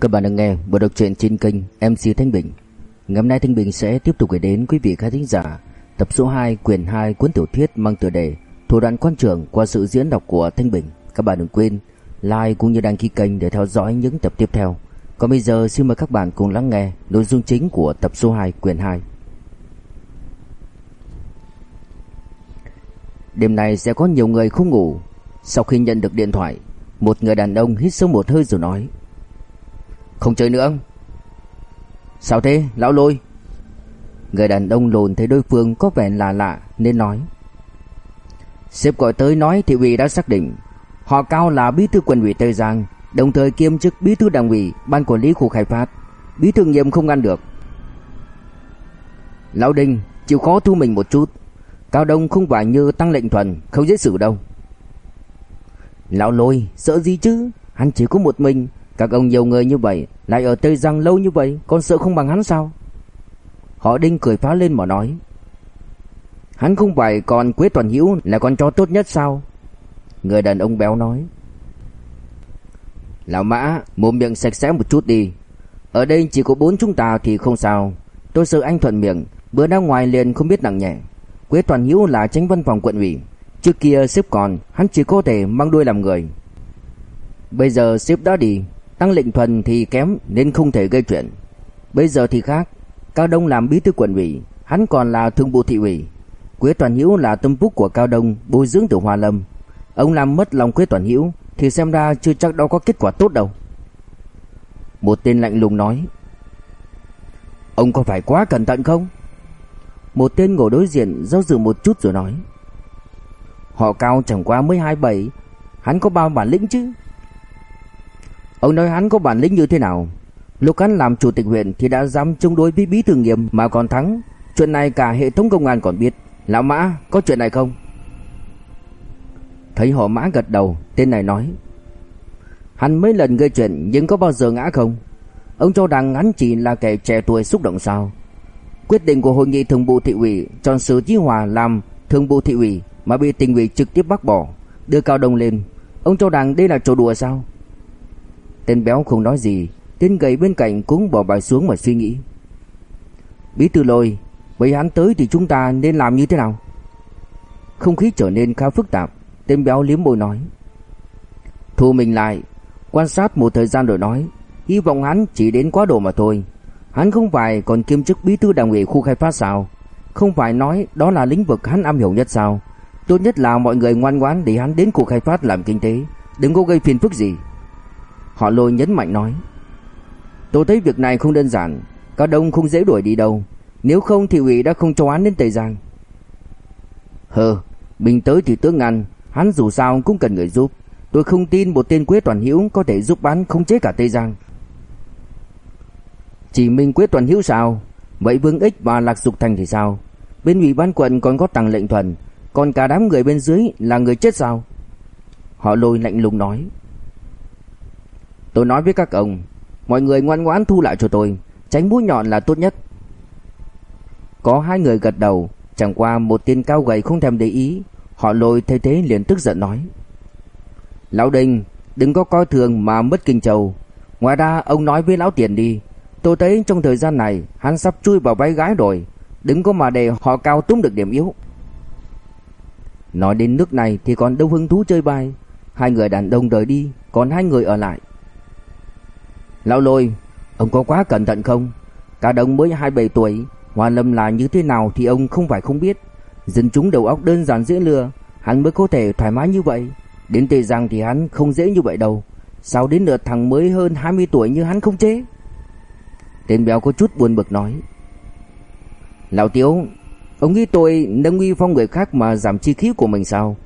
Các bạn đang nghe bộ đọc truyện trên kênh MC Thanh Bình. Ngày hôm nay Thanh Bình sẽ tiếp tục gửi đến quý vị khán thính giả tập số 2 quyển 2 cuốn tiểu thuyết mang tựa đề Thủ đoạn quan trường qua sự diễn đọc của Thanh Bình. Các bạn đừng quên like cũng như đăng ký kênh để theo dõi những tập tiếp theo. Còn bây giờ xin mời các bạn cùng lắng nghe nội dung chính của tập số 2 quyển 2. Đêm nay sẽ có nhiều người không ngủ. Sau khi nhận được điện thoại, một người đàn ông hít sâu một hơi rồi nói: "Không chơi nữa." "Sao thế, lão Lôi?" Người đàn ông lùn thấy đối phương có vẻ lạ lạ nên nói: "Sếp gọi tới nói thị ủy đã xác định, họ Cao là bí thư quận ủy Tây Giang, đồng thời kiêm chức bí thư đảng ủy ban quản lý khu khai phát, bí thư nhiệm không ngăn được." Lão Đinh chịu khó thu mình một chút, Cao Đông không phải như tăng lệnh thuần, không dễ xử đâu. Lão lôi, sợ gì chứ? Hắn chỉ có một mình, các ông nhiều người như vậy, lại ở Tây Giang lâu như vậy, còn sợ không bằng hắn sao? Họ Đinh cười phá lên mà nói. Hắn không phải còn Quế Toàn Hữu là con chó tốt nhất sao? Người đàn ông béo nói. Lão Mã, mồm miệng sạch sẽ một chút đi. Ở đây chỉ có bốn chúng ta thì không sao. Tôi sợ anh thuận miệng, bữa ra ngoài liền không biết nặng nhẹ. Quế Toàn Hữu là tránh văn phòng quận ủy, trước kia sếp còn, hắn chỉ có thể mang đuôi làm người. Bây giờ sếp đã đi, tăng lệnh thuần thì kém nên không thể gây chuyện. Bây giờ thì khác, Cao Đông làm bí thư quận ủy, hắn còn là thường vụ thị ủy. Quế Toàn Hữu là tâm phúc của Cao Đông, bồi dưỡng từ Hoa Lâm. Ông làm mất lòng Quế Toàn Hữu thì xem ra chưa chắc đâu có kết quả tốt đâu. Một tên lạnh lùng nói: "Ông có phải quá cẩn thận không?" Một tên ngồi đối diện do dự một chút rồi nói Họ cao chẳng qua mới 27 Hắn có bao bản lĩnh chứ Ông nói hắn có bản lĩnh như thế nào? Lúc hắn làm chủ tịch huyện Thì đã dám chống đối với bí thư nghiệm Mà còn thắng. Chuyện này cả hệ thống công an còn biết. Lão Mã có chuyện này không? Thấy họ Mã gật đầu Tên này nói. Hắn mấy lần gây chuyện nhưng có bao giờ ngã không? Ông cho rằng hắn chỉ là kẻ trẻ tuổi xúc động sao? Quyết định của hội nghị thường vụ thị ủy chọn Sử Chí Hòa làm thường vụ thị ủy mà bị tỉnh ủy trực tiếp bác bỏ, đưa Cao Đông lên. Ông cho rằng đây là trò đùa sao? Tên béo không nói gì, tên gầy bên cạnh cũng bỏ bài xuống mà suy nghĩ. Bí thư lôi, vậy hắn tới thì chúng ta nên làm như thế nào? Không khí trở nên khá phức tạp, tên béo liếm môi nói. Thu mình lại, quan sát một thời gian rồi nói, hy vọng hắn chỉ đến quá độ mà thôi. Hắn không phải còn kiêm chức bí thư đảng ủy khu khai phát sao? Không phải nói đó là lĩnh vực hắn am hiểu nhất sao? Tốt nhất là mọi người ngoan ngoãn để hắn đến khu khai phát làm kinh tế, đừng có gây phiền phức gì. Họ lôi nhấn mạnh nói. Tôi thấy việc này không đơn giản, Cao Đông không dễ đuổi đi đâu, nếu không thì ủy đã không cho án đến Tây Giang. Hừ, mình tới thì tướng ngăn, hắn dù sao cũng cần người giúp. Tôi không tin một tên Quế Toàn Hữu có thể giúp bán không chế cả Tây Giang. Chỉ Minh Quế Toàn Hữu sao? Vậy Vương Ích và Lạc Dục Thành thì sao? Bên ủy ban quận còn có Tăng Lệnh Thuần, còn cả đám người bên dưới là người chết sao? Họ lôi lạnh lùng nói. Tôi nói với các ông, mọi người ngoan ngoãn thu lại cho tôi, tránh mũi nhọn là tốt nhất. Có hai người gật đầu, chẳng qua một tên cao gầy không thèm để ý, họ lôi thay thế liền tức giận nói. Lão đình đừng có coi thường mà mất kinh châu. Ngoài ra ông nói với lão tiền đi, Tôi thấy trong thời gian này hắn sắp chui vào váy gái rồi, đừng có mà để họ cao túm được điểm yếu. Nói đến nước này thì còn đâu hứng thú chơi bài, hai người đàn ông rời đi, còn hai người ở lại. Lão Lôi, ông có quá cẩn thận không? Cả đồng mới 27 tuổi, Hoa Lâm là như thế nào thì ông không phải không biết. Dân chúng đầu óc đơn giản dễ lừa, hắn mới có thể thoải mái như vậy. Đến Tây Giang thì hắn không dễ như vậy đâu. Sao đến lượt thằng mới hơn 20 tuổi như hắn không chế? Tên béo có chút buồn bực nói Lão Tiếu Ông nghĩ tôi nâng uy phong người khác mà giảm chi khí của mình sao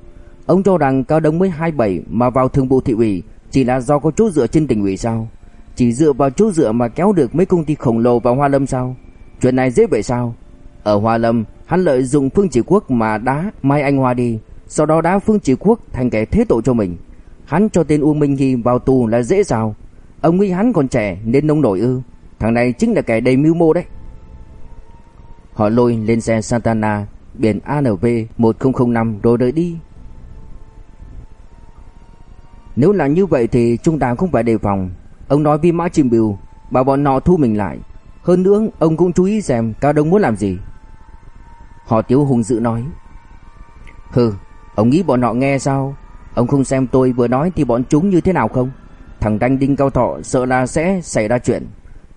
Ông cho rằng cao đông mới 27 mà vào thường vụ thị ủy Chỉ là do có chỗ dựa trên tỉnh ủy sao chỉ dựa vào chỗ dựa mà kéo được mấy công ty khổng lồ vào Hoa Lâm sao Chuyện này dễ vậy sao Ở Hoa Lâm, hắn lợi dụng Phương Chỉ Quốc mà đá Mai Anh Hoa đi Sau đó đá Phương Chỉ Quốc thành kẻ thế tội cho mình Hắn cho tên uông Minh nghi vào tù là dễ sao Ông nghĩ hắn còn trẻ nên nông nổi ư Thằng này chính là kẻ đầy mưu mô đấy. Họ lôi lên xe Santana, biển ANV 1005 rồi đợi đi. Nếu là như vậy thì chúng ta không phải đề phòng. Ông nói với Mã Trình Bưu, Bảo bọn họ thu mình lại. Hơn nữa, ông cũng chú ý xem Cao Đông muốn làm gì. Họ Tiếu hùng dữ nói, Hừ, Ông nghĩ bọn họ nghe sao? Ông không xem tôi vừa nói thì bọn chúng như thế nào không? Thằng Đanh Đinh Cao Thọ sợ là sẽ xảy ra chuyện.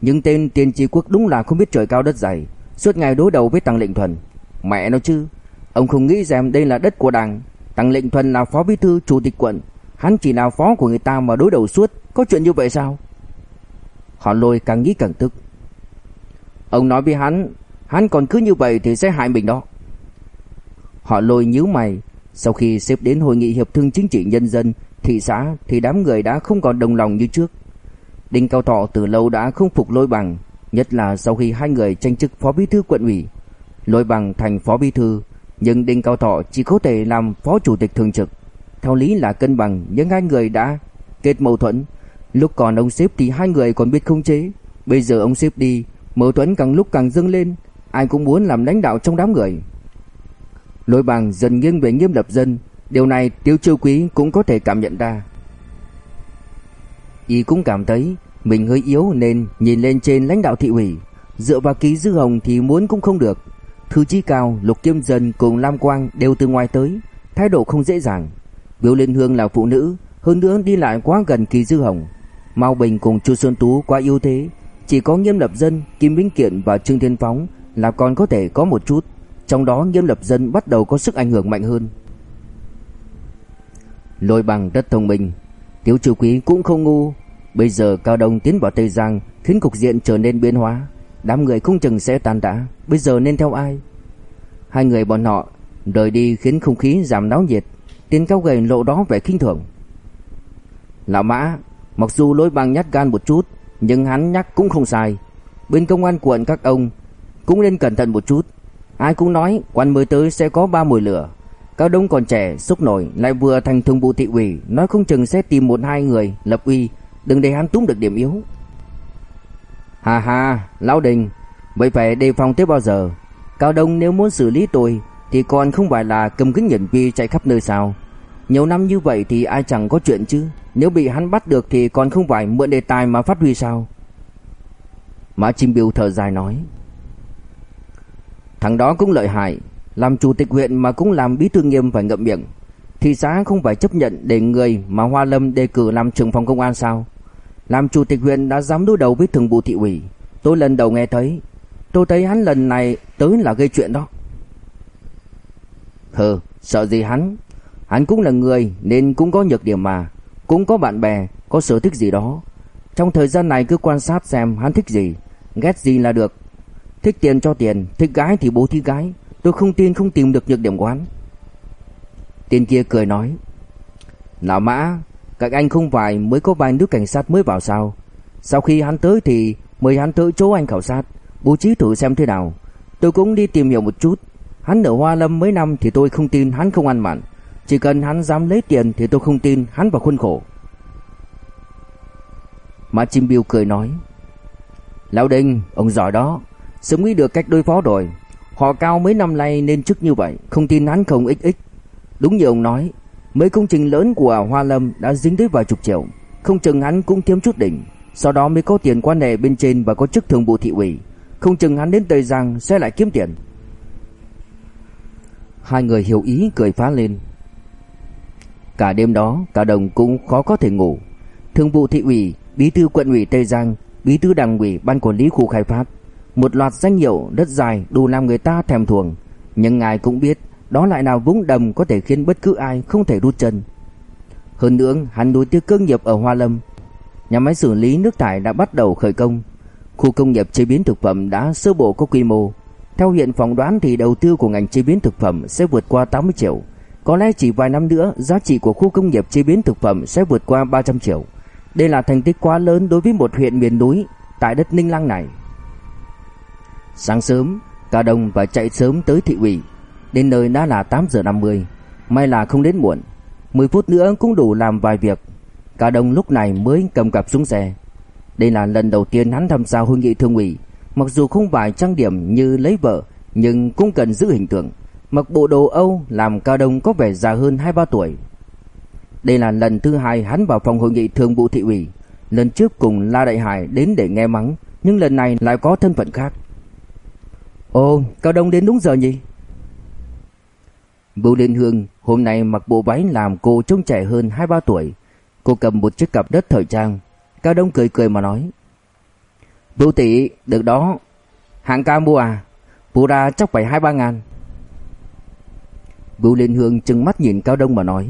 Nhưng tên tiên tri quốc đúng là không biết trời cao đất dày, Suốt ngày đối đầu với Tăng Lệnh Thuần. Mẹ nó chứ, Ông không nghĩ rằng đây là đất của đảng. Tăng Lệnh Thuần là phó bí thư, chủ tịch quận. Hắn chỉ là phó của người ta mà đối đầu suốt. Có chuyện như vậy sao? Họ lôi càng nghĩ càng tức. Ông nói với hắn Hắn còn cứ như vậy thì sẽ hại mình đó. Họ lôi nhíu mày. Sau khi xếp đến hội nghị hiệp thương chính trị nhân dân, Thị xã, thì đám người đã không còn đồng lòng như trước. Đinh Cao Thọ từ lâu đã không phục lôi bằng, Nhất là sau khi hai người tranh chức phó bí thư quận ủy. Lôi bằng thành phó bí thư, Nhưng Đinh Cao Thọ chỉ có thể làm phó chủ tịch thường trực. Theo lý là cân bằng, Nhưng hai người đã kết mâu thuẫn. Lúc còn ông xếp thì hai người còn biết khống chế. Bây giờ ông xếp đi Mâu thuẫn càng lúc càng dâng lên Ai cũng muốn làm lãnh đạo trong đám người. Lôi bằng dần nghiêng về nghiêm lập dân Điều này Tiêu Chiêu Quý cũng có thể cảm nhận ra. Y cũng cảm thấy Mình hơi yếu nên nhìn lên trên lãnh đạo thị ủy. Dựa vào ký dư hồng thì muốn cũng không được. Thư Chí Cao, Lục Kiêm Dân cùng Lam Quang đều từ ngoài tới Thái độ không dễ dàng. Biểu Liên Hương là phụ nữ Hơn nữa đi lại quá gần kỳ dư hồng. Mao Bình cùng Chu Xuân Tú quá ưu thế. Chỉ có Nghiêm Lập Dân, Kim Vĩnh Kiện và Trương Thiên Phóng Là còn có thể có một chút. Trong đó Nghiêm Lập Dân bắt đầu có sức ảnh hưởng mạnh hơn. Lôi bằng rất thông minh. Tiếu Trừ Quý cũng không ngu. Bây giờ Cao Đông tiến vào Tây Giang Khiến cục diện trở nên biến hóa. Đám người không chừng sẽ tan rã Bây giờ nên theo ai? Hai người bọn họ rời đi khiến không khí giảm náo nhiệt Tiền cao gầy lộ đó vẻ khinh thường. Lão Mã Mặc dù lối bằng nhát gan một chút Nhưng hắn nhắc cũng không sai. Bên công an quận các ông Cũng nên cẩn thận một chút. Ai cũng nói quan mới tới sẽ có ba mùi lửa. Cao Đông còn trẻ, xúc nổi Lại vừa thành thường vụ thị ủy Nói không chừng sẽ tìm một hai người lập uy. Đừng để hắn túm được điểm yếu. Hà hà, Lão Đình Vậy phải đề phòng tới bao giờ? Cao Đông nếu muốn xử lý tôi Thì còn không phải là cầm kính nhận vi chạy khắp nơi sao? Nhiều năm như vậy thì ai chẳng có chuyện chứ. Nếu bị hắn bắt được thì còn không phải mượn đề tài mà phát huy sao? Mã Chim Biêu thở dài nói. Thằng đó cũng lợi hại. Làm chủ tịch huyện mà cũng làm bí thư nghiêm phải ngậm miệng. Thị xã không phải chấp nhận để người mà Hoa Lâm đề cử làm trưởng phòng công an sao? Làm chủ tịch huyện đã dám đối đầu với thường vụ thị ủy. Tôi lần đầu nghe thấy. Tôi thấy hắn lần này tới là gây chuyện đó. Hừ, sợ gì hắn? Hắn cũng là người nên cũng có nhược điểm mà. Cũng có bạn bè, có sở thích gì đó. Trong thời gian này cứ quan sát xem hắn thích gì. Ghét gì là được. Thích tiền cho tiền, thích gái thì bố thí gái. Tôi không tin không tìm được nhược điểm của hắn. Tên kia cười nói Lão Mã Các anh không phải mới có vài nước cảnh sát mới vào sao? Sau khi hắn tới thì Mời hắn tới chỗ anh khảo sát Bố trí thử xem thế nào. Tôi cũng đi tìm hiểu một chút. Hắn ở Hoa Lâm mấy năm thì tôi không tin hắn không ăn mặn. Chỉ cần hắn dám lấy tiền Thì tôi không tin hắn vào khuôn khổ. Mã Chim Biêu cười nói, Lão Đinh, Ông giỏi đó, Sớm nghĩ được cách đối phó rồi. Họ cao mấy năm nay nên chức như vậy, Không tin hắn không ích ích. Đúng như ông nói, Mấy công trình lớn của Hoa Lâm đã dính tới vài chục triệu. Không chừng hắn cũng thêm chút đỉnh, Sau đó mới có tiền quan hệ bên trên Và có chức thường vụ thị ủy. Không chừng hắn đến Tây Giang sẽ lại kiếm tiền. Hai người hiểu ý cười phá lên. Cả đêm đó Cả đồng cũng khó có thể ngủ Thường vụ thị ủy Bí thư quận ủy Tây Giang Bí thư đảng ủy ban quản lý khu khai phát Một loạt danh hiệu rất dài đủ làm người ta thèm thuồng Nhưng ngài cũng biết đó lại là vũng đầm có thể khiến bất cứ ai không thể rút chân. Hơn nữa, hắn đối tiếc cơ nghiệp ở Hoa Lâm. Nhà máy xử lý nước thải đã bắt đầu khởi công. Khu công nghiệp chế biến thực phẩm đã sơ bộ có quy mô. Theo hiện phỏng đoán thì đầu tư của ngành chế biến thực phẩm sẽ vượt qua 80 triệu. Có lẽ chỉ vài năm nữa, giá trị của khu công nghiệp chế biến thực phẩm sẽ vượt qua 300 triệu. Đây là thành tích quá lớn đối với một huyện miền núi tại đất Ninh Lăng này. Sáng sớm, Cả Đồng phải chạy sớm tới thị ủy. Đến nơi đã là 8 giờ 50 May là không đến muộn. 10 phút nữa cũng đủ làm vài việc. Cả đồng lúc này mới cầm cặp xuống xe. Đây là lần đầu tiên hắn tham gia hội nghị thương ủy. Mặc dù không phải trang điểm như lấy vợ Nhưng cũng cần giữ hình tượng. Mặc bộ đồ Âu, làm Cao Đông có vẻ già hơn 2-3 tuổi. Đây là lần thứ hai hắn vào phòng hội nghị thường vụ thị ủy. Lần trước cùng La Đại Hải đến để nghe mắng, Nhưng lần này lại có thân phận khác. Ồ Cao Đông đến đúng giờ nhỉ? Bưu Liên Hương, hôm nay mặc bộ váy làm cô trông trẻ hơn 2-3 tuổi. Cô cầm một chiếc cặp đất thời trang. Cao Đông cười cười mà nói. Bưu tỷ, được đó. Hạng ca mua à? Mua ra chắc phải 2-3 ngàn. Bưu Liên Hương trừng mắt nhìn Cao Đông mà nói.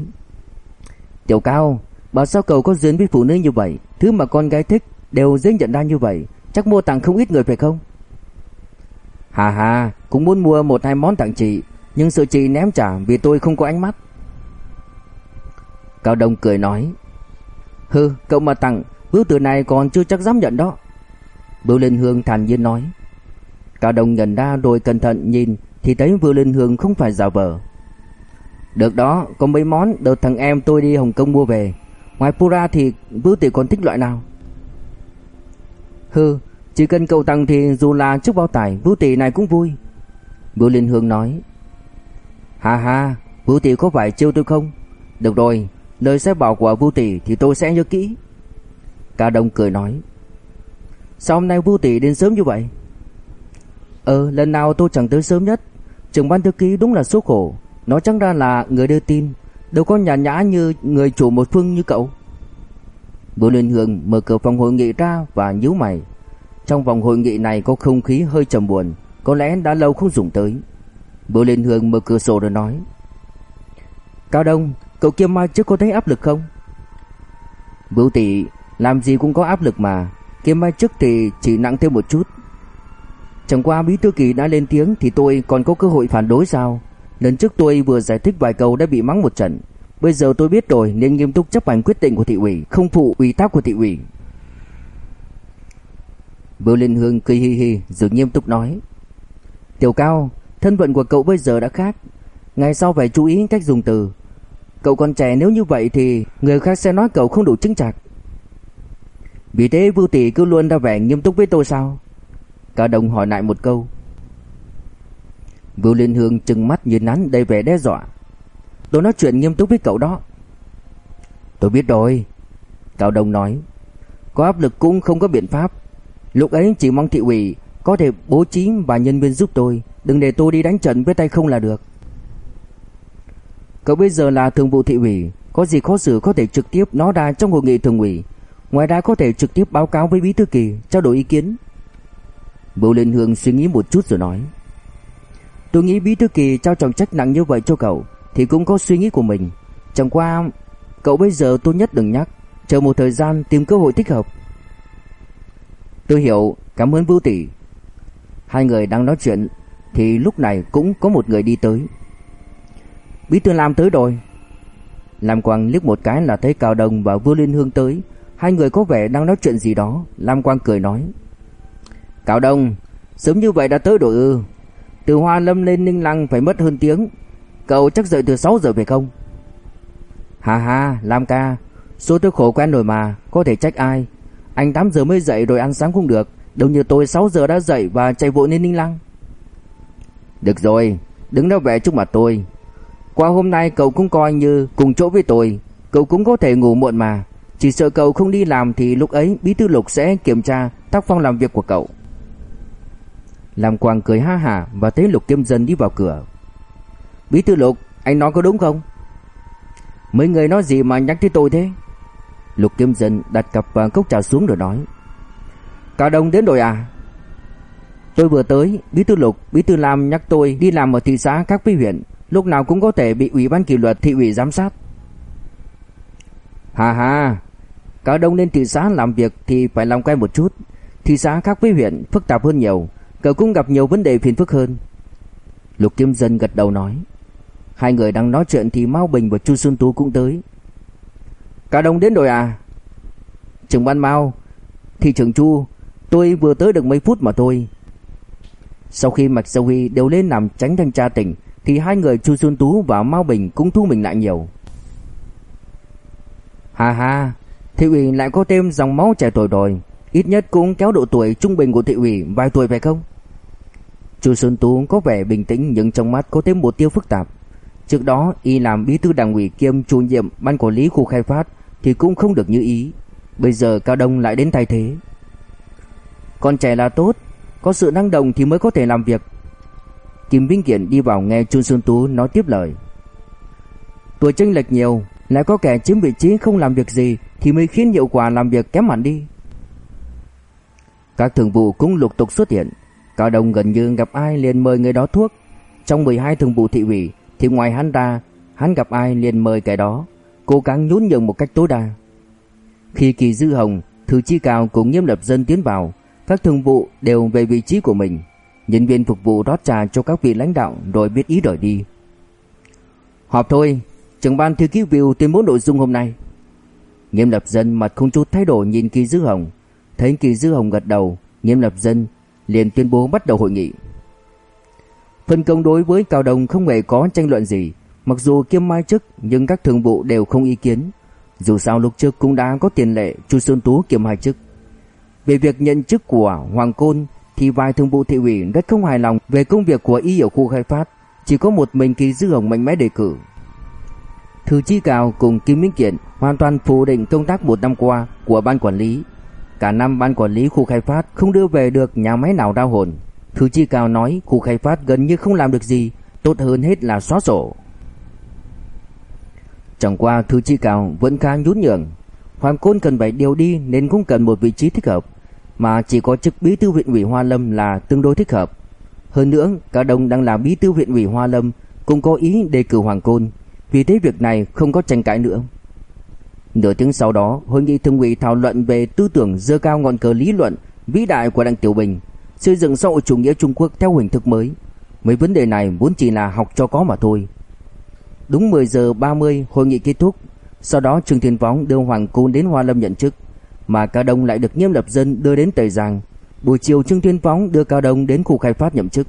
Tiểu Cao bà sao cậu có duyên với phụ nữ như vậy? Thứ mà con gái thích đều dễ nhận ra như vậy, Chắc mua tặng không ít người phải không? Hà hà Cũng muốn mua một hai món tặng chị, Nhưng sợ chị ném trả vì tôi không có ánh mắt. Cao Đông cười nói. Hừ, cậu mà tặng Bưu từ này còn chưa chắc dám nhận đó. Bưu Linh Hương thản nhiên nói. Cao Đông nhận ra rồi cẩn thận nhìn, Thì thấy Vưu Linh Hương không phải giả vờ. Được đó, Có mấy món, đợt thằng em tôi đi Hồng Kông mua về. Ngoài Pura thì Vũ tỷ còn thích loại nào? Hừ, Chỉ cần cậu tặng thì dù là chiếc bao tải Vũ tỷ này cũng vui. Vũ Liên Hương nói. Hà hà Vũ tỷ có phải chiêu tôi không? Được rồi, Lời sẽ bảo của Vũ tỷ thì tôi sẽ nhớ kỹ. Cả đồng cười nói. Sao hôm nay Vũ tỷ đến sớm như vậy? Ờ lần nào tôi chẳng tới sớm nhất. Trưởng ban thư ký đúng là số khổ. Nó chẳng ra là người đưa tin. Đâu có nhà nhã như người chủ một phương như cậu. Bưu Liên Hương mở cửa phòng hội nghị ra và nhíu mày. Trong vòng hội nghị này có không khí hơi trầm buồn, Có lẽ đã lâu không dùng tới. Bưu Liên Hương mở cửa sổ rồi nói. Cao Đông, Cậu kia mai trước có thấy áp lực không? Bưu tỷ Làm gì cũng có áp lực mà. Kia mai trước thì chỉ nặng thêm một chút. Chẳng qua bí thư kỳ đã lên tiếng Thì tôi còn có cơ hội phản đối sao? Lần trước tôi vừa giải thích vài câu đã bị mắng một trận. Bây giờ tôi biết rồi nên nghiêm túc chấp hành quyết định của thị ủy, Không phụ ủy thác của thị ủy. Bưu Liên Hương cười hi hi, rồi nghiêm túc nói. Tiểu Cao, Thân phận của cậu bây giờ đã khác. Ngày sau phải chú ý cách dùng từ. Cậu còn trẻ nếu như vậy thì Người khác sẽ nói cậu không đủ chứng chạc Vì thế Vưu Tỷ cứ luôn ra vẻ nghiêm túc với tôi sao? Cả đồng hỏi lại một câu. Vưu Liên Hương trừng mắt nhìn hắn đầy vẻ đe dọa. Tôi nói chuyện nghiêm túc với cậu đó. Tôi biết rồi, Cao Đông nói. Có áp lực cũng không có biện pháp. Lúc ấy chỉ mong thị ủy Có thể bố trí và nhân viên giúp tôi. Đừng để tôi đi đánh trận với tay không là được. Cậu bây giờ là thường vụ thị ủy, Có gì khó xử có thể trực tiếp nói ra trong hội nghị thường ủy. Ngoài ra có thể trực tiếp báo cáo với bí thư kỳ, Trao đổi ý kiến. Bưu Liên Hương suy nghĩ một chút rồi nói. Tôi nghĩ bí thư kỳ trao trọng trách nặng như vậy cho cậu, Thì cũng có suy nghĩ của mình. Chẳng qua, Cậu bây giờ tốt nhất đừng nhắc, Chờ một thời gian tìm cơ hội thích hợp. Tôi hiểu, Cảm ơn Vưu Tỷ. Hai người đang nói chuyện, Thì lúc này cũng có một người đi tới. Bí thư Lam tới rồi. Lam Quang liếc một cái là thấy Cao Đồng và Vưu Liên Hương tới. Hai người có vẻ đang nói chuyện gì đó. Lam Quang cười nói, Cao Đông, Sớm như vậy đã tới rồi ư. Từ Hoa Lâm lên Ninh Lăng phải mất hơn tiếng. Cậu chắc dậy từ 6 giờ phải không? Hà hà Lam ca, Số tôi khổ quen rồi mà, Có thể trách ai? Anh 8 giờ mới dậy rồi ăn sáng cũng được Đâu như tôi 6 giờ đã dậy và chạy vội lên Ninh Lăng. Được rồi, Đứng đó vẻ trước mặt tôi. Qua hôm nay cậu cũng coi như cùng chỗ với tôi, Cậu cũng có thể ngủ muộn mà. Chỉ sợ cậu không đi làm thì lúc ấy Bí thư lục sẽ kiểm tra tác phong làm việc của cậu. Lam Quang cười ha hả Và thấy Lục Kim Dân đi vào cửa. Bí thư Lục, Anh nói có đúng không? Mấy người nói gì mà nhắc tới tôi thế? Lục Kim Dân đặt cặp và cốc trà xuống rồi nói. Cao Đông đến rồi à? Tôi vừa tới, Bí thư Lục, Bí thư Lam nhắc tôi đi làm ở thị xã các với huyện, Lúc nào cũng có thể bị ủy ban kỷ luật, thị ủy giám sát. Hà hà Cao Đông lên thị xã làm việc thì phải làm quen một chút. Thị xã khác với huyện phức tạp hơn nhiều. Cậu cũng gặp nhiều vấn đề phiền phức hơn. Lục Kim Dân gật đầu nói, Hai người đang nói chuyện thì Mao Bình và Chu Xuân Tú cũng tới. Cả đồng đến rồi à? Trưởng ban Mao, Thị trưởng Chu, Tôi vừa tới được mấy phút mà thôi. Sau khi Mạch Sâu Huy đều lên làm tránh thanh tra tỉnh, Thì hai người Chu Xuân Tú và Mao Bình cũng thu mình lại nhiều. Hà hà Thị ủy lại có thêm dòng máu trẻ tuổi rồi. Ít nhất cũng kéo độ tuổi trung bình của thị ủy vài tuổi phải không? Chu Xuân Tú có vẻ bình tĩnh nhưng trong mắt có thêm một tiêu phức tạp. Trước đó, y làm bí thư đảng ủy kiêm chủ nhiệm ban quản lý khu khai phát thì cũng không được như ý. Bây giờ Cao Đông lại đến thay thế. Con trẻ là tốt, Có sự năng động thì mới có thể làm việc. Kim Vinh Kiện đi vào nghe Chu Xuân Tú nói tiếp lời. Tuổi chênh lệch nhiều, Lại có kẻ chiếm vị trí không làm việc gì Thì mới khiến hiệu quả làm việc kém hẳn đi. Các thường vụ cũng lục tục xuất hiện. Cao Đông gần như gặp ai liền mời người đó thuốc. Trong 12 thường vụ thị ủy, Thì ngoài hắn ra, Hắn gặp ai liền mời cái đó, Cố gắng nhún nhường một cách tối đa. Khi Kỳ Dư Hồng, Thư chi cao cùng nghiêm lập dân tiến vào, Các thường vụ đều về vị trí của mình. Nhân viên phục vụ rót trà cho các vị lãnh đạo Rồi biết ý đổi đi. Họp thôi, Trưởng ban thư ký view tuyên bố nội dung hôm nay. Nghiêm lập dân mặt không chút thay đổi nhìn Kỳ Dư Hồng. Thấy Kỳ Dư Hồng gật đầu Nghiêm lập dân liền tuyên bố bắt đầu hội nghị Phân công đối với Cao Đồng không hề có tranh luận gì Mặc dù kiêm mai chức nhưng các thường vụ đều không ý kiến. Dù sao lúc trước cũng đã có tiền lệ Chu Sơn Tú kiêm hai chức. Về việc nhận chức của Hoàng Côn thì vài thường vụ thị ủy rất không hài lòng về công việc của y ở khu khai phát, chỉ có một mình Kỳ Dư Hồng mạnh mẽ đề cử. Thư Chi Cao cùng Kim Minh Kiện hoàn toàn phủ định công tác một năm qua của ban quản lý. Cả năm ban quản lý khu khai phát không đưa về được nhà máy nào đau hồn. Thư Chi Cao nói khu khai phát gần như không làm được gì, tốt hơn hết là xóa sổ. Chẳng qua Thư Chi Cao vẫn khá nhún nhường. Hoàng Côn cần phải điều đi nên cũng cần một vị trí thích hợp, mà chỉ có chức bí thư huyện ủy Hoa Lâm là tương đối thích hợp. Hơn nữa, cả đồng đang là bí thư huyện ủy Hoa Lâm cũng có ý đề cử Hoàng Côn, vì thế việc này không có tranh cãi nữa. Nửa tiếng sau đó, hội nghị thường ủy thảo luận về tư tưởng dơ cao ngọn cờ lý luận vĩ đại của Đặng Tiểu Bình, xây dựng xã hội chủ nghĩa Trung Quốc theo hình thức mới. Mấy vấn đề này vốn chỉ là học cho có mà thôi. Đúng 10 giờ 30 hội nghị kết thúc, sau đó Trương Thiên Phóng đưa Hoàng Côn đến Hoa Lâm nhận chức, mà Cao Đông lại được Nghiêm Lập Dân đưa đến Tây Giang. Buổi chiều Trương Thiên Phóng đưa Cao Đông đến khu khai phát nhậm chức.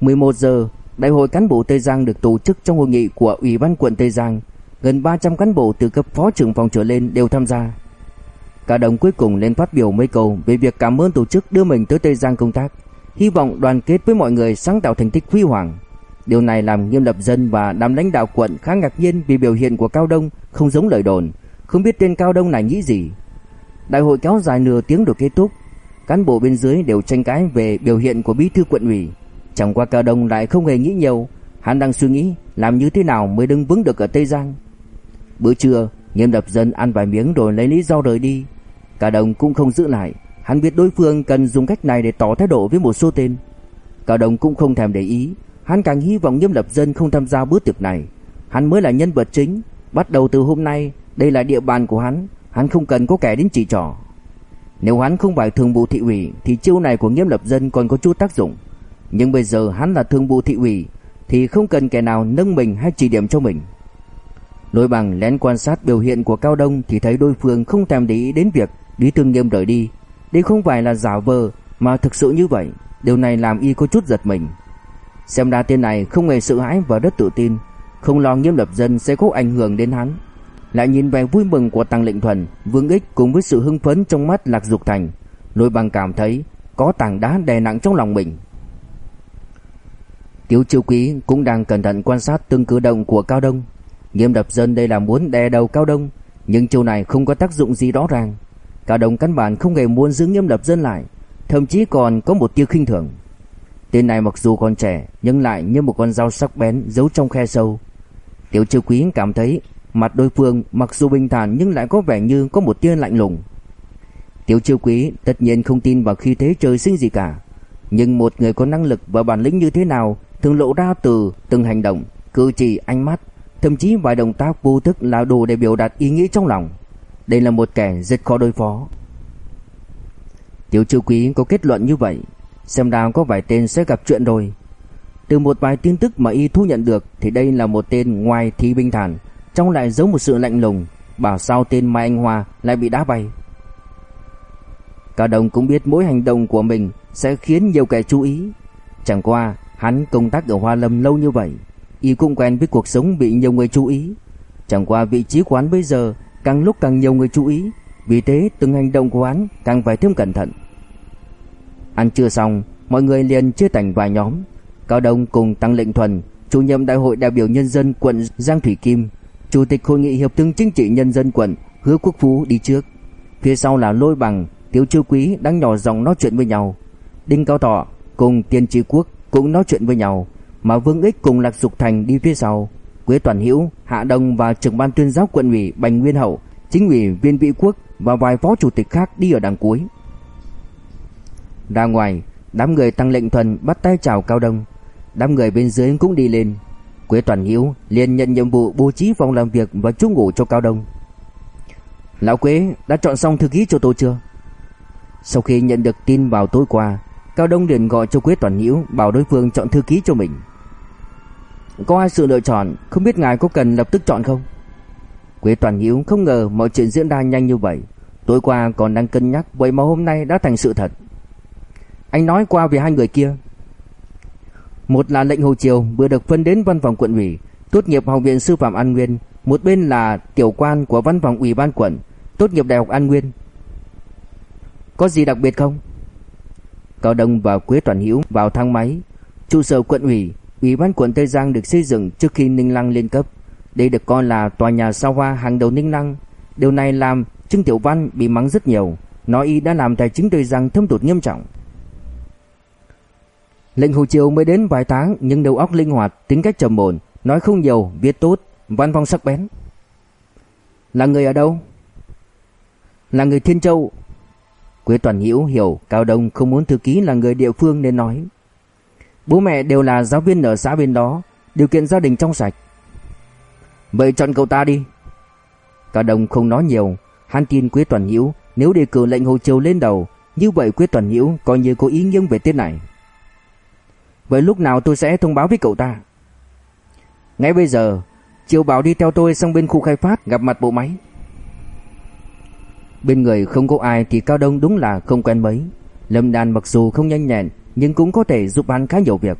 11 giờ, đại hội cán bộ Tây Giang được tổ chức trong hội nghị của Ủy ban quận Tây Giang, gần 300 cán bộ từ cấp phó trưởng phòng trở lên đều tham gia. Cao Đông cuối cùng lên phát biểu mấy câu về việc cảm ơn tổ chức đưa mình tới Tây Giang công tác, hy vọng đoàn kết với mọi người sáng tạo thành tích huy hoàng. Điều này làm Nghiêm Lập Dân và đám lãnh đạo quận khá ngạc nhiên vì biểu hiện của Cao Đông không giống lời đồn, không biết tên Cao Đông này nghĩ gì. Đại hội kéo dài nửa tiếng rồi kết thúc, cán bộ bên dưới đều tranh cãi về biểu hiện của bí thư quận ủy. Chẳng qua Cao Đông lại không hề nghĩ nhiều, hắn đang suy nghĩ làm như thế nào mới đứng vững được ở Tây Giang. Bữa trưa, Nghiêm Lập Dân ăn vài miếng rồi lấy lý do rời đi. Cả đồng cũng không giữ lại, hắn biết đối phương cần dùng cách này để tỏ thái độ với một số tên. Cả đồng cũng không thèm để ý, Hắn càng hy vọng Nghiêm Lập Dân không tham gia bữa tiệc này. Hắn mới là nhân vật chính, bắt đầu từ hôm nay, đây là địa bàn của hắn, hắn không cần có kẻ đến chỉ trỏ. Nếu hắn không phải thường vụ thị ủy thì chiêu này của Nghiêm Lập Dân còn có chút tác dụng. Nhưng bây giờ hắn là thường vụ thị ủy thì không cần kẻ nào nâng mình hay chỉ điểm cho mình. Lôi bằng lén quan sát biểu hiện của Cao Đông thì thấy đối phương không thèm để ý đến việc Lý Tương Nghiêm rời đi. Đây không phải là giả vờ mà thực sự như vậy. Điều này làm y có chút giật mình. Xem ra tên này không hề sợ hãi và rất tự tin, không lo nghiêm lập dân sẽ có ảnh hưởng đến hắn. Lại nhìn vẻ vui mừng của Tăng Lệnh Thuần, Vương Ích cùng với sự hưng phấn trong mắt Lạc Dục Thành, Lôi Bằng cảm thấy có tảng đá đè nặng trong lòng mình. Tiếu Chiêu Quý cũng đang cẩn thận quan sát từng cử động của Cao Đông. Nghiêm Lập Dân đây là muốn đè đầu Cao Đông, nhưng chiêu này không có tác dụng gì rõ ràng. Cao Đông căn bản không hề muốn giữ Nghiêm Lập Dân lại, thậm chí còn có một tia khinh thường. Tên này mặc dù còn trẻ nhưng lại như một con dao sắc bén giấu trong khe sâu. Tiểu chiêu Quý cảm thấy mặt đối phương mặc dù bình thản nhưng lại có vẻ như có một tia lạnh lùng. Tiểu chiêu Quý tất nhiên không tin vào khi thế trời sinh gì cả, nhưng một người có năng lực và bản lĩnh như thế nào thường lộ ra từ từng hành động, cử chỉ, ánh mắt, thậm chí vài động tác vô thức là đủ để biểu đạt ý nghĩ trong lòng. Đây là một kẻ rất khó đối phó. Tiểu Trư Quý có kết luận như vậy, Xem ra có vài tên sẽ gặp chuyện rồi. Từ một vài tin tức mà y thu nhận được Thì đây là một tên ngoài thi binh thản Trong lại giấu một sự lạnh lùng. Bảo sao tên Mai Anh Hoa lại bị đá bay? Cả đồng cũng biết mỗi hành động của mình Sẽ khiến nhiều kẻ chú ý. Chẳng qua hắn công tác ở Hoa Lâm lâu như vậy Y cũng quen với cuộc sống bị nhiều người chú ý Chẳng qua vị trí quán bây giờ Càng lúc càng nhiều người chú ý Vì thế từng hành động của hắn càng phải thêm cẩn thận Ăn trưa xong, mọi người liền chia thành vài nhóm. Cao Đông cùng Tăng Lệnh Thuần, chủ nhiệm đại hội đại biểu nhân dân quận Giang Thủy Kim, chủ tịch hội nghị hiệp thương chính trị nhân dân quận Hứa Quốc Phú đi trước. Phía sau là Lôi Bằng, Tiếu Chư Quý đang nhỏ giọng nói chuyện với nhau. Đinh Cao Thọ cùng Tiên Chí Quốc cũng nói chuyện với nhau, mà Vương Ích cùng Lạc Dục Thành đi phía sau. Quế Toàn Hữu, Hạ Đông và trưởng ban tuyên giáo quận ủy Bành Nguyên Hậu, chính ủy viên vị quốc và vài phó chủ tịch khác đi ở đằng cuối. Ra ngoài, đám người tăng lệnh thuần bắt tay chào Cao Đông. Đám người bên dưới cũng đi lên. Quế Toàn Hữu liền nhận nhiệm vụ bố trí phòng làm việc và chỗ ngủ cho Cao Đông. Lão Quế đã chọn xong thư ký cho tôi chưa? Sau khi nhận được tin vào tối qua, Cao Đông liền gọi cho Quế Toàn Hữu bảo đối phương chọn thư ký cho mình. Có hai sự lựa chọn, không biết ngài có cần lập tức chọn không? Quế Toàn Hiếu không ngờ mọi chuyện diễn ra nhanh như vậy. Tối qua còn đang cân nhắc vậy mà hôm nay đã thành sự thật. Anh nói qua về hai người kia. Một là lệnh Hồ Triều vừa được phân đến văn phòng quận ủy, tốt nghiệp học viện sư phạm An Nguyên, một bên là tiểu quan của văn phòng ủy ban quận, tốt nghiệp đại học An Nguyên. Có gì đặc biệt không? Cao Đông và Quế Toàn Hiếu vào thang máy. Trụ sở quận ủy, ủy ban quận Tây Giang được xây dựng trước khi Ninh Lăng lên cấp. Đây được coi là tòa nhà sao hoa hàng đầu Ninh Lăng. Điều này làm Trương Tiểu Văn bị mắng rất nhiều, nói y đã làm tài chính Tây Giang thâm tụt nghiêm trọng. Lệnh Hồ Triều mới đến vài tháng nhưng đầu óc linh hoạt, tính cách trầm ổn, nói không nhiều, viết tốt, văn phong sắc bén. Là người ở đâu? Là người Thiên Châu. Quế Toàn Hữu hiểu Cao Đông không muốn thư ký là người địa phương nên nói. Bố mẹ đều là giáo viên ở xã bên đó, điều kiện gia đình trong sạch. Vậy chọn cậu ta đi. Cao Đông không nói nhiều, hắn tin Quế Toàn hiễu nếu đề cử lệnh Hồ Châu lên đầu, như vậy Quế Toàn hiễu coi như có ý nghiêng về tên này. Vậy lúc nào tôi sẽ thông báo với cậu ta Ngay bây giờ chiều bảo đi theo tôi sang bên khu khai phát Gặp mặt bộ máy Bên người không có ai Thì Cao Đông đúng là không quen mấy Lâm Đàn mặc dù không nhanh nhẹn nhưng cũng có thể giúp bạn khá nhiều việc.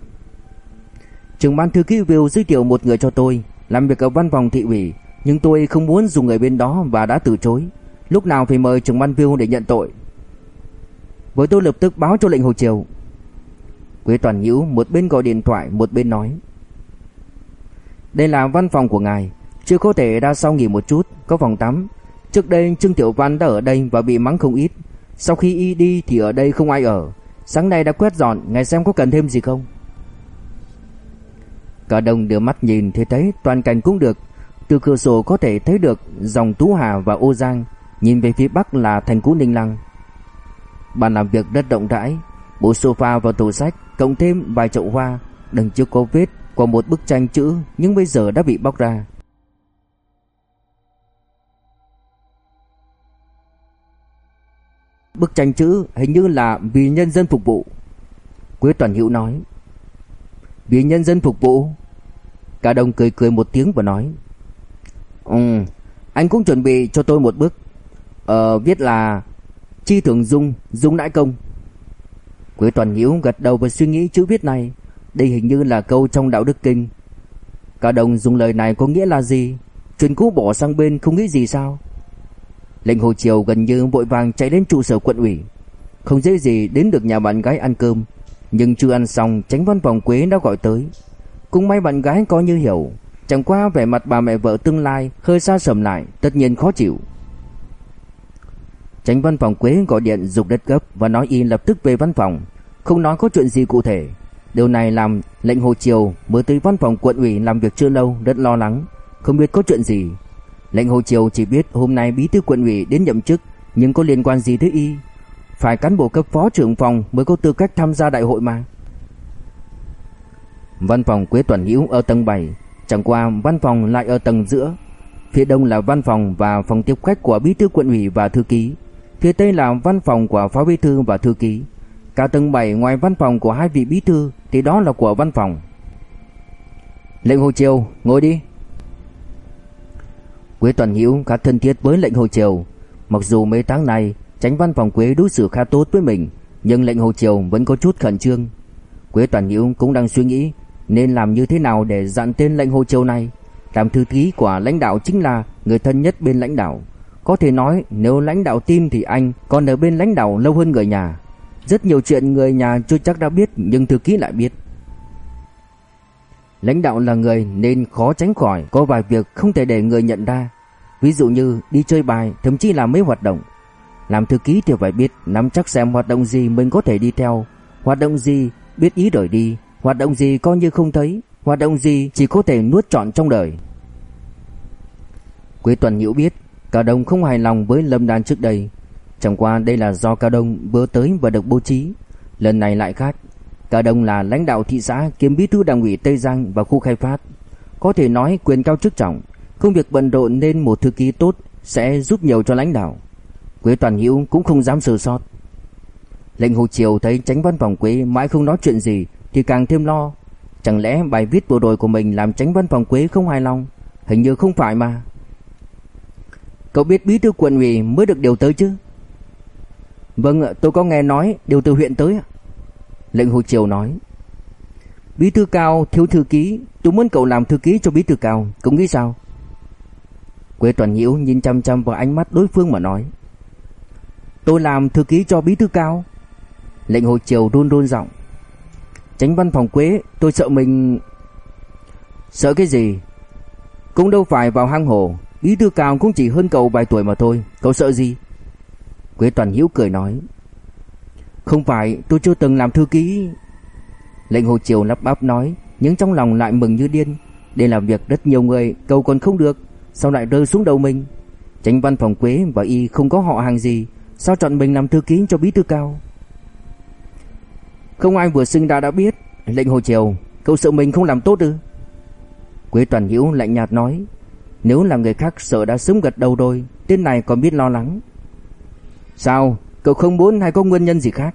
Trưởng ban thư ký Will giới thiệu một người cho tôi, Làm việc ở văn phòng thị ủy, Nhưng tôi không muốn dùng người bên đó Và đã từ chối. Lúc nào phải mời trưởng ban Will để nhận tội? Với tôi lập tức báo cho lệnh Hồ Triều. Quế Toàn Nhữ, một bên gọi điện thoại, một bên nói. Đây là văn phòng của ngài, Chưa có thể ra sau nghỉ một chút, Có phòng tắm. Trước đây Trương Tiểu Văn đã ở đây và bị mắng không ít. Sau khi y đi thì ở đây không ai ở. Sáng nay đã quét dọn Ngài xem có cần thêm gì không? Cả đồng đưa mắt nhìn thì thấy toàn cảnh cũng được. Từ cửa sổ có thể thấy được Dòng Tú Hà và Ô Giang Nhìn về phía bắc là thành cũ Ninh Lăng. Bàn làm việc rất rộng rãi Bộ sofa và tủ sách cộng thêm vài chậu hoa, đằng trước có vết của một bức tranh chữ nhưng bây giờ đã bị bóc ra. Bức tranh chữ hình như là vì nhân dân phục vụ. Quế Toàn Hữu nói. Vì nhân dân phục vụ. Cả đồng cười cười một tiếng và nói. Ừ, anh cũng chuẩn bị cho tôi một bức. Ờ, viết là Chi thưởng dung, dung đại công. Quế Toàn Hữu gật đầu và suy nghĩ chữ viết này. Đây hình như là câu trong đạo đức kinh. Cả đồng dùng lời này có nghĩa là gì? Chuyện cũ bỏ sang bên không nghĩ gì sao? Lệnh Hồ Triều gần như vội vàng chạy đến trụ sở quận ủy. Không dễ gì đến được nhà bạn gái ăn cơm. Nhưng chưa ăn xong tránh văn phòng Quế đã gọi tới. Cũng may bạn gái có như hiểu. Chẳng qua vẻ mặt bà mẹ vợ tương lai hơi xa sầm lại, tất nhiên khó chịu. Tránh văn phòng Quế gọi điện dục đất gấp và nói y lập tức về văn phòng, không nói có chuyện gì cụ thể. Điều này làm lệnh Hồ Triều mới tới văn phòng quận ủy làm việc chưa lâu rất lo lắng, không biết có chuyện gì. Lệnh Hồ Triều chỉ biết hôm nay bí thư quận ủy đến nhậm chức, nhưng có liên quan gì tới y? Phải cán bộ cấp phó trưởng phòng mới có tư cách tham gia đại hội mà. Văn phòng Quế Toàn Hữu ở tầng 7, chẳng qua văn phòng lại ở tầng giữa. Phía đông là văn phòng và phòng tiếp khách của bí thư quận ủy và thư ký. Phía tây là văn phòng của phó bí thư và thư ký. Cả tầng 7 ngoài văn phòng của hai vị bí thư thì đó là của văn phòng. Lệnh Hồ Triều, ngồi đi. Quế Toàn hữu khá thân thiết với lệnh Hồ Triều. Mặc dù mấy tháng này tránh văn phòng Quế đối xử khá tốt với mình, nhưng lệnh Hồ Triều vẫn có chút khẩn trương. Quế Toàn hữu cũng đang suy nghĩ nên làm như thế nào để dặn tên lệnh Hồ Triều này. Làm thư ký của lãnh đạo chính là người thân nhất bên lãnh đạo. Có thể nói nếu lãnh đạo tin thì anh còn ở bên lãnh đạo lâu hơn người nhà. Rất nhiều chuyện người nhà chưa chắc đã biết nhưng thư ký lại biết. Lãnh đạo là người nên khó tránh khỏi có vài việc không thể để người nhận ra. Ví dụ như đi chơi bài, thậm chí là mấy hoạt động. Làm thư ký thì phải biết nắm chắc xem hoạt động gì mình có thể đi theo, hoạt động gì biết ý đổi đi, hoạt động gì coi như không thấy, hoạt động gì chỉ có thể nuốt trọn trong đời. Quế Tuần hiểu biết, Cao Đông không hài lòng với Lâm Đan trước đây, chẳng qua đây là do Cao Đông vừa tới và được bố trí, lần này lại khác. Cả Đông là lãnh đạo thị xã kiêm bí thư đảng ủy Tây Giang và khu khai phát, có thể nói quyền cao chức trọng, công việc bận rộn nên một thư ký tốt sẽ giúp nhiều cho lãnh đạo. Quế Toàn Hữu cũng không dám sơ sót. Lệnh Hồ Triều thấy tránh văn phòng Quế mãi không nói chuyện gì thì càng thêm lo. Chẳng lẽ bài viết bộ đội của mình làm tránh văn phòng Quế không hài lòng? Hình như không phải mà. Cậu biết bí thư quận ủy mới được điều tới chứ? Vâng, tôi có nghe nói điều từ huyện tới. Lệnh Hồ Triều nói. Bí thư cao thiếu thư ký, tôi muốn cậu làm thư ký cho bí thư cao, cậu nghĩ sao? Quế Toàn Nhiễu nhìn chăm chăm vào ánh mắt đối phương mà nói. Tôi làm thư ký cho bí thư cao. Lệnh Hồ Triều run run giọng. Tránh văn phòng Quế, tôi sợ mình... Sợ cái gì? Cũng đâu phải vào hang hồ, bí thư cao cũng chỉ hơn cậu vài tuổi mà thôi, cậu sợ gì? Quế Toàn Hiếu cười nói. Không phải, tôi chưa từng làm thư ký. Lệnh Hồ Triều lắp bắp nói, nhưng trong lòng lại mừng như điên. Đây là việc rất nhiều người, cầu còn không được, sao lại rơi xuống đầu mình? Tránh văn phòng Quế và Y không có họ hàng gì, sao chọn mình làm thư ký cho bí thư cao? Không ai vừa sinh ra đã biết, lệnh Hồ Triều, cậu sợ mình không làm tốt ư? Quế Toàn hiễu lạnh nhạt nói, nếu là người khác sợ đã sớm gật đầu rồi, tên này còn biết lo lắng. Sao, cậu không muốn hay có nguyên nhân gì khác?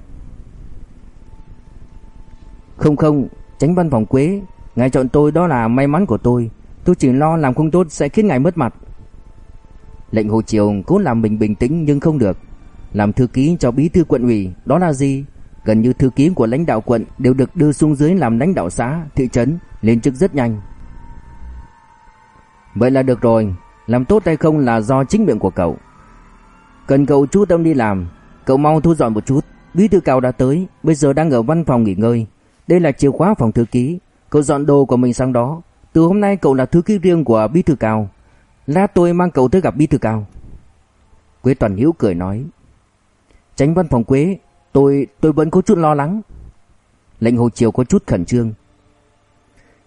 Không không, tránh văn phòng Quế, ngài chọn tôi đó là may mắn của tôi, tôi chỉ lo làm không tốt sẽ khiến ngài mất mặt. Lệnh Hồ Triều cố làm mình bình tĩnh nhưng không được. Làm thư ký cho bí thư quận ủy, đó là gì? Gần như thư ký của lãnh đạo quận đều được đưa xuống dưới làm lãnh đạo xã, thị trấn, lên chức rất nhanh. Vậy là được rồi, làm tốt hay không là do chính miệng của cậu. Cần cậu chú tâm đi làm, cậu mau thu dọn một chút. Bí thư cao đã tới, bây giờ đang ở văn phòng nghỉ ngơi. Đây là chìa khóa phòng thư ký, cậu dọn đồ của mình sang đó. Từ hôm nay cậu là thư ký riêng của bí thư cao. Lát tôi mang cậu tới gặp bí thư cao. Quế Toàn Hiếu cười nói. Tránh văn phòng Quế, tôi tôi vẫn có chút lo lắng. Lệnh Hồ Triều có chút khẩn trương.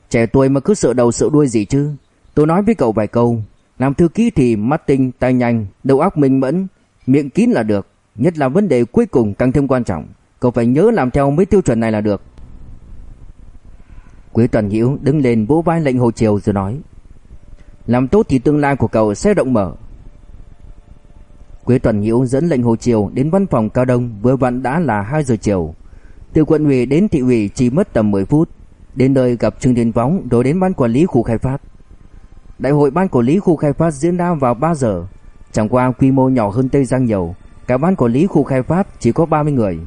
Trẻ tuổi mà cứ sợ đầu sợ đuôi gì chứ? Tôi nói với cậu vài câu, làm thư ký thì mắt tinh, tay nhanh, đầu óc minh mẫn, miệng kín là được, nhất là vấn đề cuối cùng càng thêm quan trọng, cậu phải nhớ làm theo mấy tiêu chuẩn này là được. Quế Toàn Hiễu đứng lên vỗ vai lệnh Hồ Triều rồi nói: "Làm tốt thì tương lai của cậu sẽ rộng mở." Quế Toàn Hiễu dẫn lệnh Hồ Triều đến văn phòng Cao Đông vừa vặn đã là 2 giờ chiều. Từ quận ủy đến thị ủy chỉ mất tầm 10 phút. Đến nơi gặp Trương Thiên Võng rồi đến ban quản lý khu khai phát. Đại hội ban quản lý khu khai phát diễn ra vào 3 giờ. Chẳng qua quy mô nhỏ hơn Tây Giang nhiều, cả ban quản lý khu khai phát chỉ có 30 người.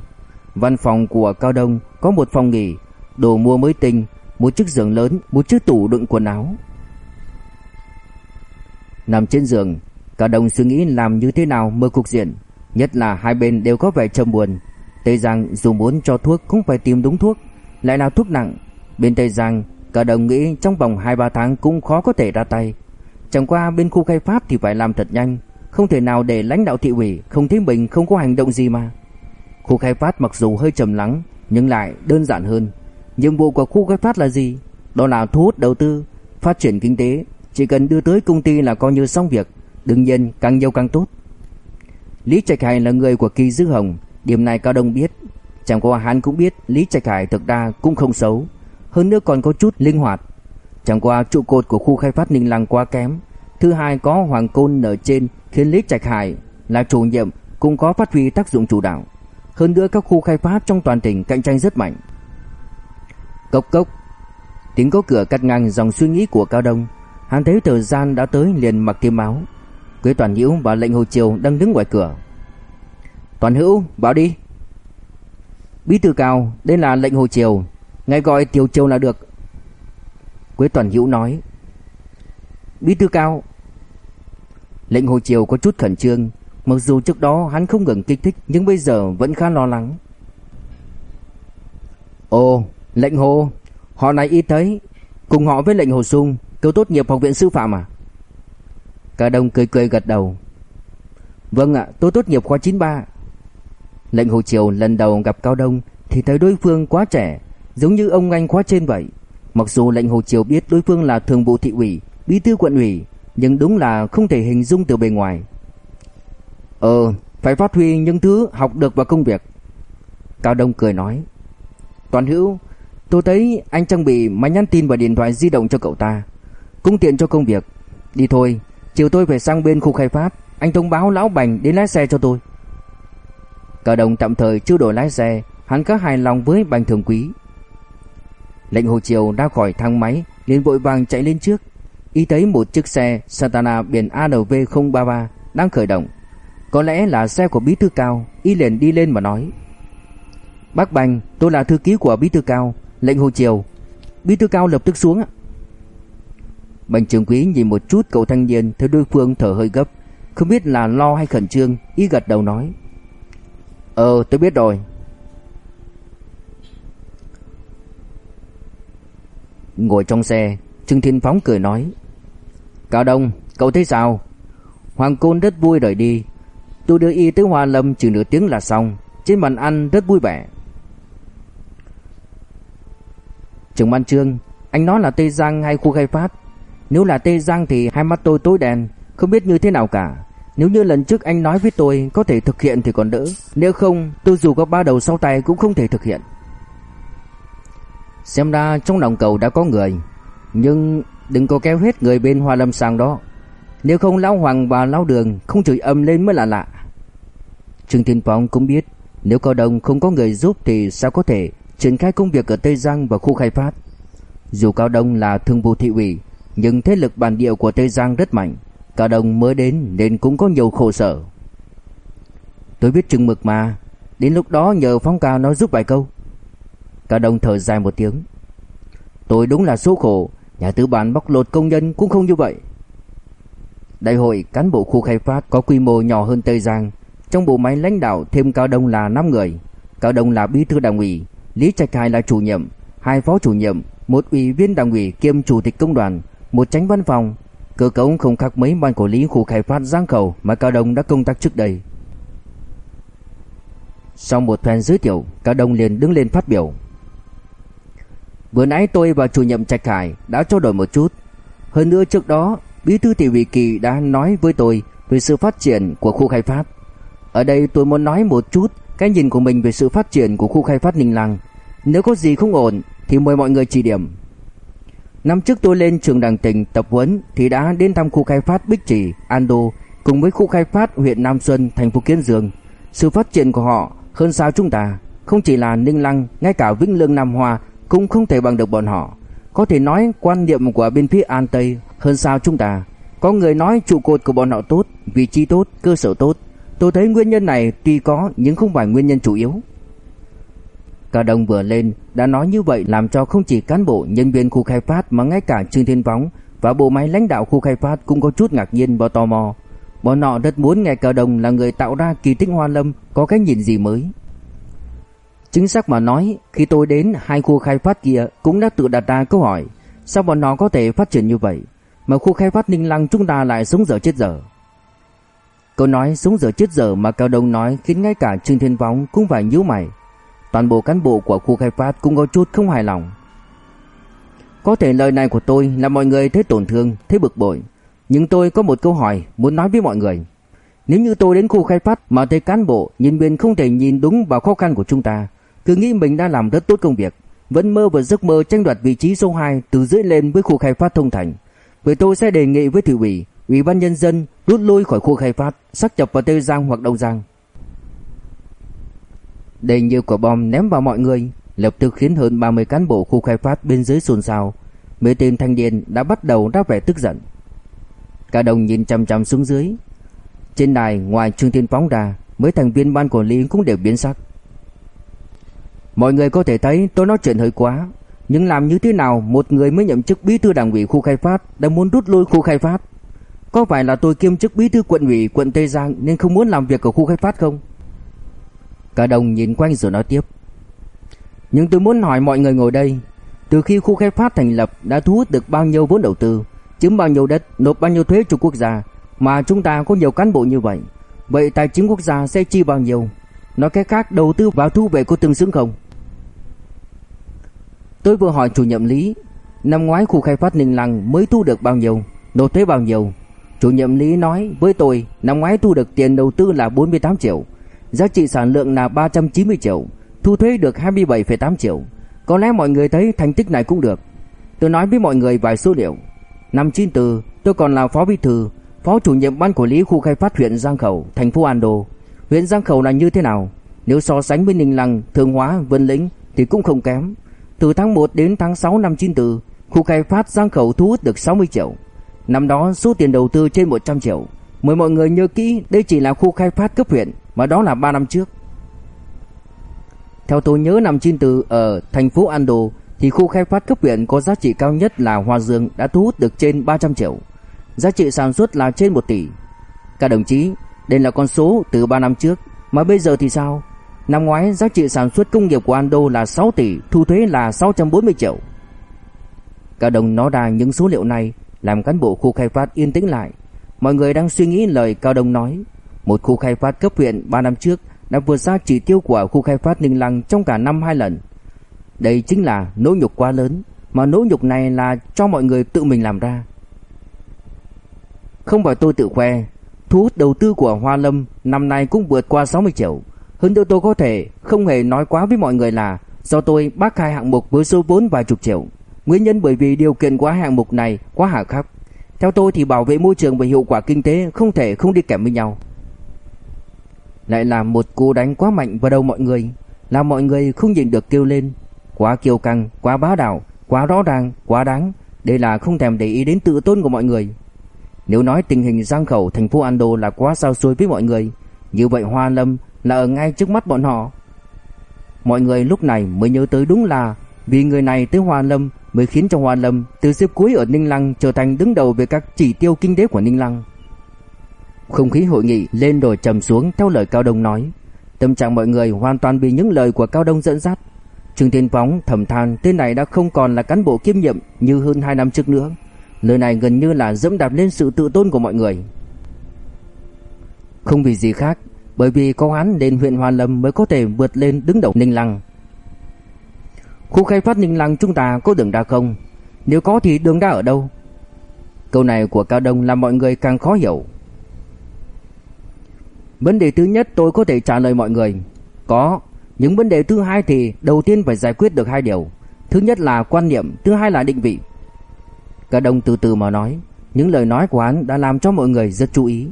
Văn phòng của Cao Đông có một phòng nghỉ, đồ mua mới tinh, một chiếc giường lớn, một chiếc tủ đựng quần áo. Nằm trên giường, Cao Đông suy nghĩ làm như thế nào mở cục diện, nhất là hai bên đều có vẻ trầm buồn. Tây Giang dù muốn cho thuốc cũng phải tìm đúng thuốc, lại là thuốc nặng. Bên Tây Giang cao đông nghĩ trong vòng 2-3 tháng cũng khó có thể ra tay Chẳng qua bên khu khai phát thì phải làm thật nhanh không thể nào để lãnh đạo thị ủy Không thấy mình không có hành động gì mà. Khu khai phát mặc dù hơi trầm lắng Nhưng lại đơn giản hơn. Nhiệm vụ của khu khai phát là gì? Đó là thu hút đầu tư Phát triển kinh tế. Chỉ cần đưa tới công ty là coi như xong việc. Đương nhiên càng nhiều càng tốt. Lý Trạch Hải là người của Kỳ Dư Hồng. Điểm này Cao Đông biết. Chẳng qua hắn cũng biết Lý Trạch Hải thực ra cũng không xấu. Hơn nữa còn có chút linh hoạt. Chẳng qua trụ cột của khu khai phát Ninh Lăng quá kém, thứ hai có Hoàng Côn ở trên khiến Lý Trạch Hải là chủ nhiệm cũng có phát huy tác dụng chủ đạo. Hơn nữa các khu khai phát trong toàn tỉnh cạnh tranh rất mạnh. Cốc cốc. Tiếng có cửa cắt ngang dòng suy nghĩ của Cao Đông. Hắn thấy thời gian đã tới liền mặc tiêm áo. Quế Toàn Hữu và lệnh Hồ Triều đang đứng ngoài cửa. Toàn Hữu, bảo đi. Bí thư Cao, đây là lệnh Hồ Triều, Ngài gọi Tiểu triều là được Quế Toàn Hữu nói Bí thư cao Lệnh Hồ Triều có chút khẩn trương Mặc dù trước đó hắn không ngừng kích thích Nhưng bây giờ vẫn khá lo lắng Ồ lệnh Hồ Họ này y thấy Cùng họ với lệnh Hồ Sung Cậu tốt nghiệp học viện sư phạm à Cả đông cười cười gật đầu Vâng ạ, tôi tốt nghiệp khóa 93. Lệnh Hồ Triều lần đầu gặp Cao Đông thì thấy đối phương quá trẻ, giống như ông anh khóa trên vậy. Mặc dù lệnh Hồ Triều biết đối phương là thường vụ thị ủy, bí thư quận ủy, nhưng đúng là không thể hình dung từ bề ngoài. Ờ, phải phát huy những thứ học được vào công việc. Cao Đông cười nói. Toàn hữu, tôi thấy anh trang bị máy nhắn tin và điện thoại di động cho cậu ta. Cũng tiện cho công việc. Đi thôi, chiều tôi phải sang bên khu khai phát. Anh thông báo lão Bành đến lái xe cho tôi. Cao Đông tạm thời chưa đổi lái xe, hắn khá hài lòng với Bành Thường Quý. Lệnh Hồ Triều ra khỏi thang máy, liền vội vàng chạy lên trước. Y thấy một chiếc xe Santana biển ANV033 đang khởi động. Có lẽ là xe của Bí thư Cao, y liền đi lên mà nói: "Bác Bành, tôi là thư ký của Bí thư Cao, lệnh Hồ Triều." Bí thư Cao lập tức xuống ạ. Bành Trường Quý nhìn một chút cậu thanh niên, thấy đối phương thở hơi gấp, không biết là lo hay khẩn trương, y gật đầu nói: "Ờ, tôi biết rồi." Ngồi trong xe, Trương Thiên Phóng cười nói: "Cao Đông, cậu thấy sao? Hoàng Côn rất vui rời đi, tôi đưa y tới Hoa Lâm chỉ nửa tiếng là xong, trên bàn ăn rất vui vẻ." Trưởng ban Trương, anh nói là Tây Giang hay khu khai phát? Nếu là Tây Giang thì hai mắt tôi tối đen, không biết như thế nào cả. Nếu như lần trước anh nói với tôi có thể thực hiện thì còn đỡ, nếu không tôi dù có ba đầu sau tay cũng không thể thực hiện. Xem ra trong lòng cầu đã có người Nhưng đừng có kéo hết người bên Hoa Lâm sang đó. Nếu không, Lão Hoàng và Lão Đường Không chửi âm lên mới là lạ. Trương Thiên Phong cũng biết, Nếu cao đồng không có người giúp Thì sao có thể triển khai công việc ở Tây Giang và khu khai phát. Dù Cao Đông là thương vụ thị ủy, Nhưng thế lực bản địa của Tây Giang rất mạnh. Cao Đông mới đến nên cũng có nhiều khổ sở. Tôi biết chừng mực mà, Đến lúc đó nhờ Phong Cao nói giúp vài câu. Cao đồng thở dài một tiếng. Tôi đúng là số khổ Nhà tư bản bóc lột công nhân cũng không như vậy. Đại hội cán bộ khu khai phát có quy mô nhỏ hơn Tây Giang. Trong bộ máy lãnh đạo thêm Cao Đông là 5 người. Cao Đông là bí thư đảng ủy, Lý Trạch Hải là chủ nhiệm, Hai phó chủ nhiệm, Một ủy viên đảng ủy kiêm chủ tịch công đoàn, Một tránh văn phòng. Cơ cấu không khác mấy ban quản lý khu khai phát Giang Khẩu Mà Cao Đông đã công tác trước đây. Sau một phen giới thiệu, Cao Đông liền đứng lên phát biểu. Vừa nãy tôi và chủ nhiệm Trạch Hải đã trao đổi một chút. Hơn nữa trước đó, Bí thư tỷ ủy Kỳ đã nói với tôi về sự phát triển của khu khai phát. Ở đây tôi muốn nói một chút cái nhìn của mình về sự phát triển của khu khai phát Ninh Lăng. Nếu có gì không ổn thì mời mọi người chỉ điểm. Năm trước tôi lên trường đảng tỉnh tập huấn thì đã đến thăm khu khai phát Bích Trì, Đô cùng với khu khai phát huyện Nam Xuân, thành phố Kiến Dương. Sự phát triển của họ hơn sao chúng ta, không chỉ là Ninh Lăng, ngay cả Vĩnh Lương Nam Hoa cũng không thể bằng được bọn họ. Có thể nói quan niệm của bên phía An Tây hơn sao chúng ta. Có người nói trụ cột của bọn họ tốt, vị trí tốt, cơ sở tốt. Tôi thấy nguyên nhân này tuy có nhưng không phải nguyên nhân chủ yếu. Cả đồng vừa lên đã nói như vậy làm cho không chỉ cán bộ nhân viên khu khai phát mà ngay cả Trương Thiên Phóng và bộ máy lãnh đạo khu khai phát cũng có chút ngạc nhiên và tò mò. Bọn họ rất muốn nghe Cả Đồng là người tạo ra kỳ tích Hoa Lâm có cái nhìn gì mới. Chính xác mà nói, khi tôi đến hai khu khai phát kia cũng đã tự đặt ra câu hỏi, sao bọn nó có thể phát triển như vậy, mà khu khai phát Ninh Lăng chúng ta lại sống dở chết dở. Câu nói sống dở chết dở mà Cao Đông nói khiến ngay cả Trương Thiên Vong cũng phải nhíu mày. Toàn bộ cán bộ của khu khai phát cũng có chút không hài lòng. Có thể lời này của tôi làm mọi người thấy tổn thương, thấy bực bội, nhưng tôi có một câu hỏi muốn nói với mọi người. Nếu như tôi đến khu khai phát mà thấy cán bộ, nhân viên không thể nhìn đúng vào khó khăn của chúng ta, cứ nghĩ mình đã làm rất tốt công việc, vẫn mơ và giấc mơ tranh đoạt vị trí số 2 từ dưới lên với khu khai phát thông thành. Vậy tôi sẽ đề nghị với thị ủy, ủy ban nhân dân rút lui khỏi khu khai phát, xác nhập vào Tây Giang hoặc Đông Giang. Đầy nghị quả bom ném vào mọi người, lập tức khiến hơn 30 cán bộ khu khai phát bên dưới xôn xao. Mấy tên thanh niên đã bắt đầu ra vẻ tức giận. Cả đồng nhìn chăm chăm xuống dưới. Trên đài ngoài Trương Thiên Phóng ra, mấy thành viên ban quản lý cũng đều biến sắc. Mọi người có thể thấy tôi nói chuyện hơi quá Nhưng làm như thế nào một người mới nhậm chức bí thư đảng ủy khu khai phát Đã muốn rút lui khu khai phát Có phải là tôi kiêm chức bí thư quận ủy, quận Tây Giang Nên không muốn làm việc ở khu khai phát không Cả đồng nhìn quanh rồi nói tiếp Nhưng tôi muốn hỏi mọi người ngồi đây, Từ khi khu khai phát thành lập Đã thu hút được bao nhiêu vốn đầu tư, Chiếm bao nhiêu đất, Nộp bao nhiêu thuế cho quốc gia, Mà chúng ta có nhiều cán bộ như vậy Vậy tài chính quốc gia sẽ chi bao nhiêu? Nói cách khác, đầu tư vào thu về có tương xứng không? Tôi vừa hỏi chủ nhiệm Lý Năm ngoái khu khai phát Ninh Lăng mới thu được bao nhiêu Nộp thuế bao nhiêu? Chủ nhiệm Lý nói với tôi Năm ngoái thu được tiền đầu tư là 48 triệu Giá trị sản lượng là 390 triệu Thu thuế được 27,8 triệu. Có lẽ mọi người thấy thành tích này cũng được. Tôi nói với mọi người vài số liệu. Năm 94 tôi còn là phó bí thư Phó chủ nhiệm ban quản lý khu khai phát huyện Giang Khẩu Thành phố An Đô Huyện Giang Khẩu là như thế nào? Nếu so sánh với Ninh Lăng, thường Hóa, Vân Lĩnh Thì cũng không kém. Từ tháng 1 đến tháng 6 năm 94 Khu khai phát Giang Khẩu thu hút được 60 triệu. Năm đó, số tiền đầu tư trên 100 triệu. Mời mọi người nhớ kỹ, Đây chỉ là khu khai phát cấp huyện, Mà đó là 3 năm trước. Theo tôi nhớ, năm 94 Ở thành phố Ando Thì khu khai phát cấp huyện có giá trị cao nhất là Hoa Dương Đã thu hút được trên 300 triệu. Giá trị sản xuất là trên 1 tỷ. Các đồng chí, Đây là con số từ 3 năm trước. Mà bây giờ thì sao? Năm ngoái giá trị sản xuất công nghiệp của Ando là 6 tỷ Thu thuế là 640 triệu Cả đồng nói ra những số liệu này làm cán bộ khu khai phát yên tĩnh lại. Mọi người đang suy nghĩ lời Cao Đông nói. Một khu khai phát cấp huyện 3 năm trước đã vượt xa chỉ tiêu của khu khai phát Ninh Lăng trong cả năm hai lần. Đây chính là nỗi nhục quá lớn, mà nỗi nhục này là cho mọi người tự mình làm ra. Không phải tôi tự khoe, thu hút đầu tư của Hoa Lâm năm nay cũng vượt qua 60 triệu. Hơn nữa tôi có thể không hề nói quá với mọi người là do tôi bác khai hạng mục với số vốn vài chục triệu. Nguyên nhân bởi vì điều kiện của hạng mục này quá hà khắc. Theo tôi thì bảo vệ môi trường và hiệu quả kinh tế không thể không đi kèm với nhau. Lại là một cú đánh quá mạnh vào đầu mọi người, làm mọi người không nhìn được kêu lên. Quá kiêu căng, quá bá đạo, quá rõ ràng, quá đáng. Đây là không thèm để ý đến tự tôn của mọi người. Nếu nói tình hình giang khẩu thành phố Ando là quá sao xôi với mọi người, như vậy Hoa Lâm là ở ngay trước mắt bọn họ. Mọi người lúc này mới nhớ tới đúng là vì người này tới Hoa Lâm mới khiến cho Hoa Lâm từ xếp cuối ở Ninh Lăng trở thành đứng đầu về các chỉ tiêu kinh tế của Ninh Lăng. Không khí hội nghị lên rồi trầm xuống theo lời Cao Đông nói. Tâm trạng mọi người hoàn toàn bị những lời của Cao Đông dẫn dắt. Trương Thiên Phóng thầm than tên này đã không còn là cán bộ kiêm nhiệm như hơn 2 năm trước nữa. Lời này gần như là dẫm đạp lên sự tự tôn của mọi người. Không vì gì khác, bởi vì có hắn nên huyện Hoa Lâm mới có thể vượt lên đứng đầu Ninh Lăng. Khu khai phát Ninh Lăng chúng ta có đường ra không? Nếu có thì đường ra ở đâu? Câu này của Cao Đông làm mọi người càng khó hiểu. Vấn đề thứ nhất tôi có thể trả lời mọi người. Có, những vấn đề thứ hai thì đầu tiên phải giải quyết được hai điều. Thứ nhất là quan niệm, thứ hai là định vị. Cao Đông từ từ mà nói, những lời nói của hắn đã làm cho mọi người rất chú ý.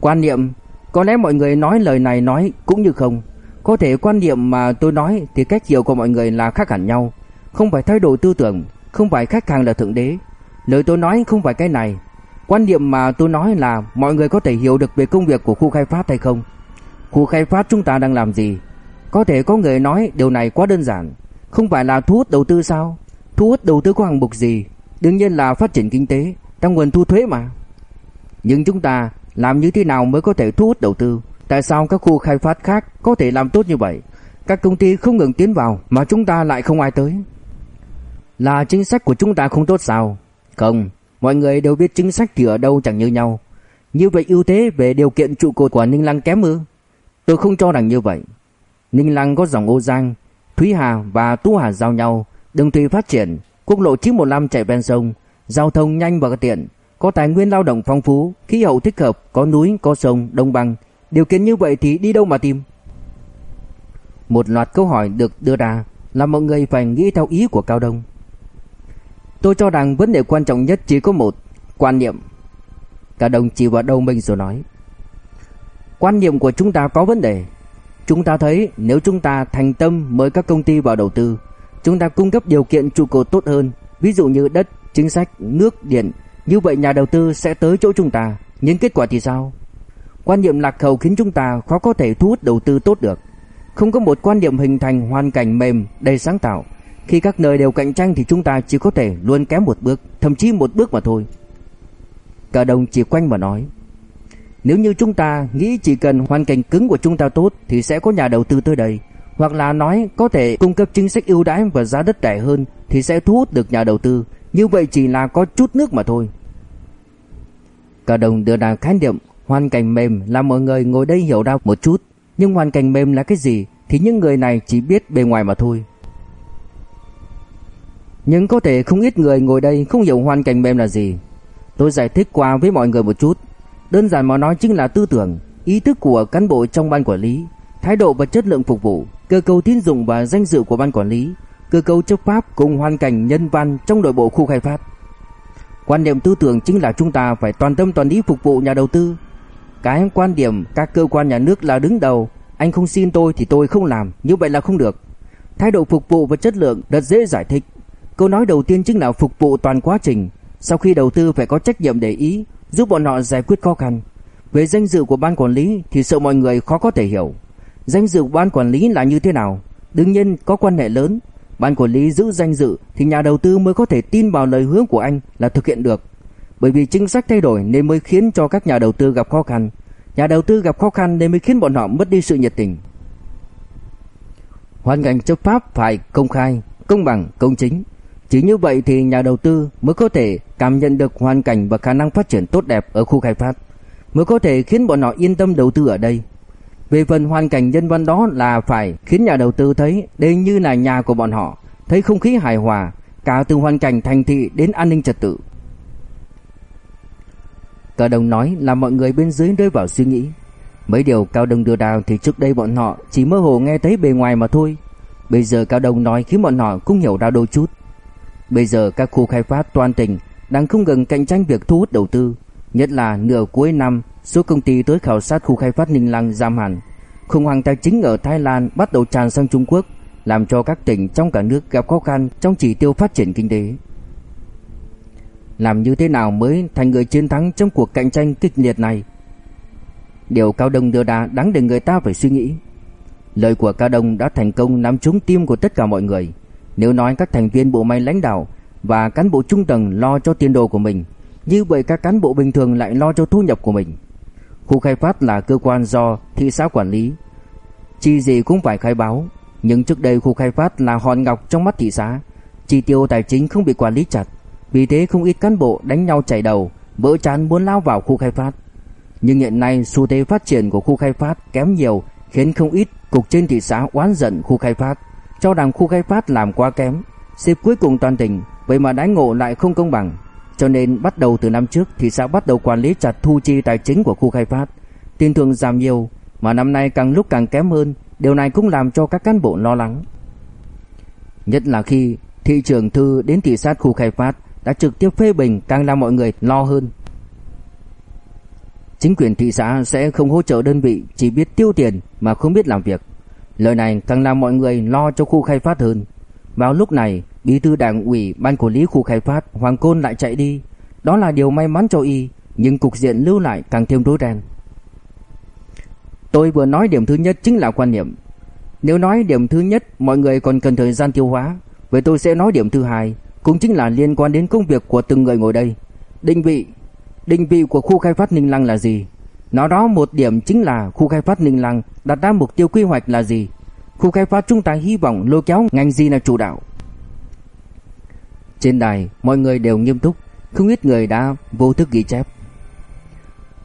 Quan niệm, có lẽ mọi người nói lời này nói cũng như không. Có thể quan niệm mà tôi nói thì cách hiểu của mọi người là khác hẳn nhau, không phải thay đổi tư tưởng, không phải khách hàng là thượng đế. Lời tôi nói không phải cái này. Quan niệm mà tôi nói là mọi người có thể hiểu được về công việc của khu khai phát hay không? Khu khai phát chúng ta đang làm gì? Có thể có người nói điều này quá đơn giản, không phải là thu hút đầu tư sao? Thu hút đầu tư có hạng mục gì? Đương nhiên là phát triển kinh tế, tăng nguồn thu thuế mà. Nhưng chúng ta làm như thế nào mới có thể thu hút đầu tư? Tại sao các khu khai phát khác có thể làm tốt như vậy? Các công ty không ngừng tiến vào mà chúng ta lại không ai tới. Là chính sách của chúng ta không tốt sao? Không, mọi người đều biết chính sách thì ở đâu chẳng như nhau. Như vậy ưu thế về điều kiện trụ cột của Ninh Lăng kém ư? Tôi không cho rằng như vậy. Ninh Lăng có dòng Ô Giang, Thúy Hà và Tú Hà giao nhau, đường thủy phát triển, quốc lộ 915 chạy ven sông, giao thông nhanh và tiện, có tài nguyên lao động phong phú, khí hậu thích hợp, có núi, có sông, đồng bằng, Điều kiện như vậy thì đi đâu mà tìm? Một loạt câu hỏi được đưa ra làm mọi người phải nghĩ theo ý của Cao Đông. Tôi cho rằng vấn đề quan trọng nhất chỉ có một, quan niệm. Cao Đông chỉ vào đầu mình rồi nói. Quan niệm của chúng ta có vấn đề. Chúng ta thấy nếu chúng ta thành tâm mời các công ty vào đầu tư, chúng ta cung cấp điều kiện trụ cột tốt hơn, ví dụ như đất, chính sách, nước, điện, như vậy nhà đầu tư sẽ tới chỗ chúng ta, nhưng kết quả thì sao? Quan niệm lạc hậu khiến chúng ta khó có thể thu hút đầu tư tốt được. Không có một quan niệm hình thành hoàn cảnh mềm đầy sáng tạo. Khi các nơi đều cạnh tranh thì chúng ta chỉ có thể luôn kém một bước, thậm chí một bước mà thôi. Cả đồng chỉ quanh mà nói. Nếu như chúng ta nghĩ chỉ cần hoàn cảnh cứng của chúng ta tốt thì sẽ có nhà đầu tư tới đây. Hoặc là nói có thể cung cấp chính sách ưu đãi và giá đất rẻ hơn thì sẽ thu hút được nhà đầu tư. Như vậy chỉ là có chút nước mà thôi. Cả đồng đưa ra khái niệm Hoàn cảnh mềm là mọi người ngồi đây hiểu ra một chút, nhưng hoàn cảnh mềm là cái gì thì những người này chỉ biết bề ngoài mà thôi. Nhưng có thể không ít người ngồi đây không hiểu hoàn cảnh mềm là gì. Tôi giải thích qua với mọi người một chút. Đơn giản mà nói chính là tư tưởng, ý thức của cán bộ trong ban quản lý, thái độ và chất lượng phục vụ, cơ cấu tín dụng và danh dự của ban quản lý, cơ cấu chấp pháp cùng hoàn cảnh nhân văn trong nội bộ khu khai phát. Quan niệm tư tưởng chính là chúng ta phải toàn tâm toàn ý phục vụ nhà đầu tư. Cái quan điểm các cơ quan nhà nước là đứng đầu, anh không xin tôi thì tôi không làm, như vậy là không được. Thái độ phục vụ và chất lượng rất dễ giải thích. Câu nói đầu tiên chính là phục vụ toàn quá trình, sau khi đầu tư phải có trách nhiệm để ý, giúp bọn họ giải quyết khó khăn. Về danh dự của ban quản lý thì sợ mọi người khó có thể hiểu. Danh dự của ban quản lý là như thế nào? Đương nhiên có quan hệ lớn. Ban quản lý giữ danh dự thì nhà đầu tư mới có thể tin vào lời hứa của anh là thực hiện được. Bởi vì chính sách thay đổi nên mới khiến cho các nhà đầu tư gặp khó khăn. Nhà đầu tư gặp khó khăn nên mới khiến bọn họ mất đi sự nhiệt tình. Hoàn cảnh chấp pháp phải công khai, công bằng, công chính. Chỉ như vậy thì nhà đầu tư mới có thể cảm nhận được hoàn cảnh và khả năng phát triển tốt đẹp ở khu khai phát, mới có thể khiến bọn họ yên tâm đầu tư ở đây. Về phần hoàn cảnh nhân văn đó là phải khiến nhà đầu tư thấy đây như là nhà của bọn họ, thấy không khí hài hòa, cả từ hoàn cảnh thành thị đến an ninh trật tự. Cao Đông nói là mọi người bên dưới rơi vào suy nghĩ. Mấy điều Cao Đông đưa ra thì trước đây bọn họ chỉ mơ hồ nghe thấy bề ngoài mà thôi. Bây giờ Cao Đông nói khiến bọn họ cũng hiểu ra đôi chút. Bây giờ các khu khai phát toàn tỉnh đang không ngừng cạnh tranh việc thu hút đầu tư, nhất là nửa cuối năm, số công ty tới khảo sát khu khai phát Ninh Lăng giảm hẳn. Khủng hoảng tài chính ở Thái Lan bắt đầu tràn sang Trung Quốc, làm cho các tỉnh trong cả nước gặp khó khăn trong chỉ tiêu phát triển kinh tế. Làm như thế nào mới thành người chiến thắng trong cuộc cạnh tranh kịch liệt này? Điều Cao Đông đưa ra đáng để người ta phải suy nghĩ. Lời của Cao Đông đã thành công nắm trúng tim của tất cả mọi người. Nếu nói các thành viên bộ máy lãnh đạo và cán bộ trung tầng lo cho tiền đồ của mình, như vậy các cán bộ bình thường lại lo cho thu nhập của mình. Khu khai phát là cơ quan do thị xã quản lý, chi gì cũng phải khai báo, nhưng trước đây khu khai phát là hòn ngọc trong mắt thị xã, chi tiêu tài chính không bị quản lý chặt, vì thế không ít cán bộ đánh nhau chảy đầu, vỡ chán muốn lao vào khu khai phát. Nhưng hiện nay xu thế phát triển của khu khai phát kém nhiều khiến không ít cục trên thị xã oán giận khu khai phát cho rằng khu khai phát làm quá kém, xếp cuối cùng toàn tỉnh, vậy mà đãi ngộ lại không công bằng. Cho nên bắt đầu từ năm trước thì xã bắt đầu quản lý chặt thu chi tài chính của khu khai phát, tiền thưởng giảm nhiều, mà năm nay càng lúc càng kém hơn, điều này cũng làm cho các cán bộ lo lắng. Nhất là khi thị trưởng thư đến thị sát khu khai phát đã trực tiếp phê bình càng làm mọi người lo hơn. Chính quyền thị xã sẽ không hỗ trợ đơn vị chỉ biết tiêu tiền mà không biết làm việc. Lời này càng làm mọi người lo cho khu khai phát hơn. Vào lúc này, bí thư đảng ủy ban quản lý khu khai phát Hoàng Côn lại chạy đi. Đó là điều may mắn cho y, nhưng cục diện lưu lại càng thêm rối ren. Tôi vừa nói điểm thứ nhất chính là quan niệm. Nếu nói điểm thứ nhất mọi người còn cần thời gian tiêu hóa, vậy tôi sẽ nói điểm thứ hai, cũng chính là liên quan đến công việc của từng người ngồi đây. Định vị, định vị của khu khai phát Ninh Lăng là gì? Nó đó một điểm chính là khu khai phát Ninh Lăng đặt ra mục tiêu quy hoạch là gì? Khu khai phát chúng ta hy vọng lôi kéo ngành gì là chủ đạo? Trên đài, mọi người đều nghiêm túc, không ít người đã vô thức ghi chép.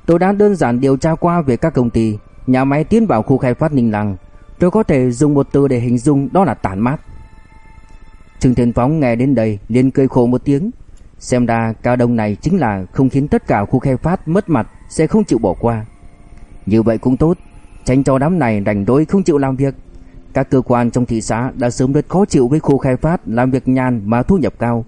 Tôi đã đơn giản điều tra qua về các công ty, nhà máy tiến vào khu khai phát Ninh Lăng. Tôi có thể dùng một từ để hình dung đó là tàn mát. Trương Thiên Phóng nghe đến đây liền cười khổ một tiếng. Xem ra cao đông này chính là không khiến tất cả khu khai phát mất mặt sẽ không chịu bỏ qua. Như vậy cũng tốt, tránh cho đám này rảnh rỗi không chịu làm việc. Các cơ quan trong thị xã đã sớm rất khó chịu với khu khai phát làm việc nhàn mà thu nhập cao.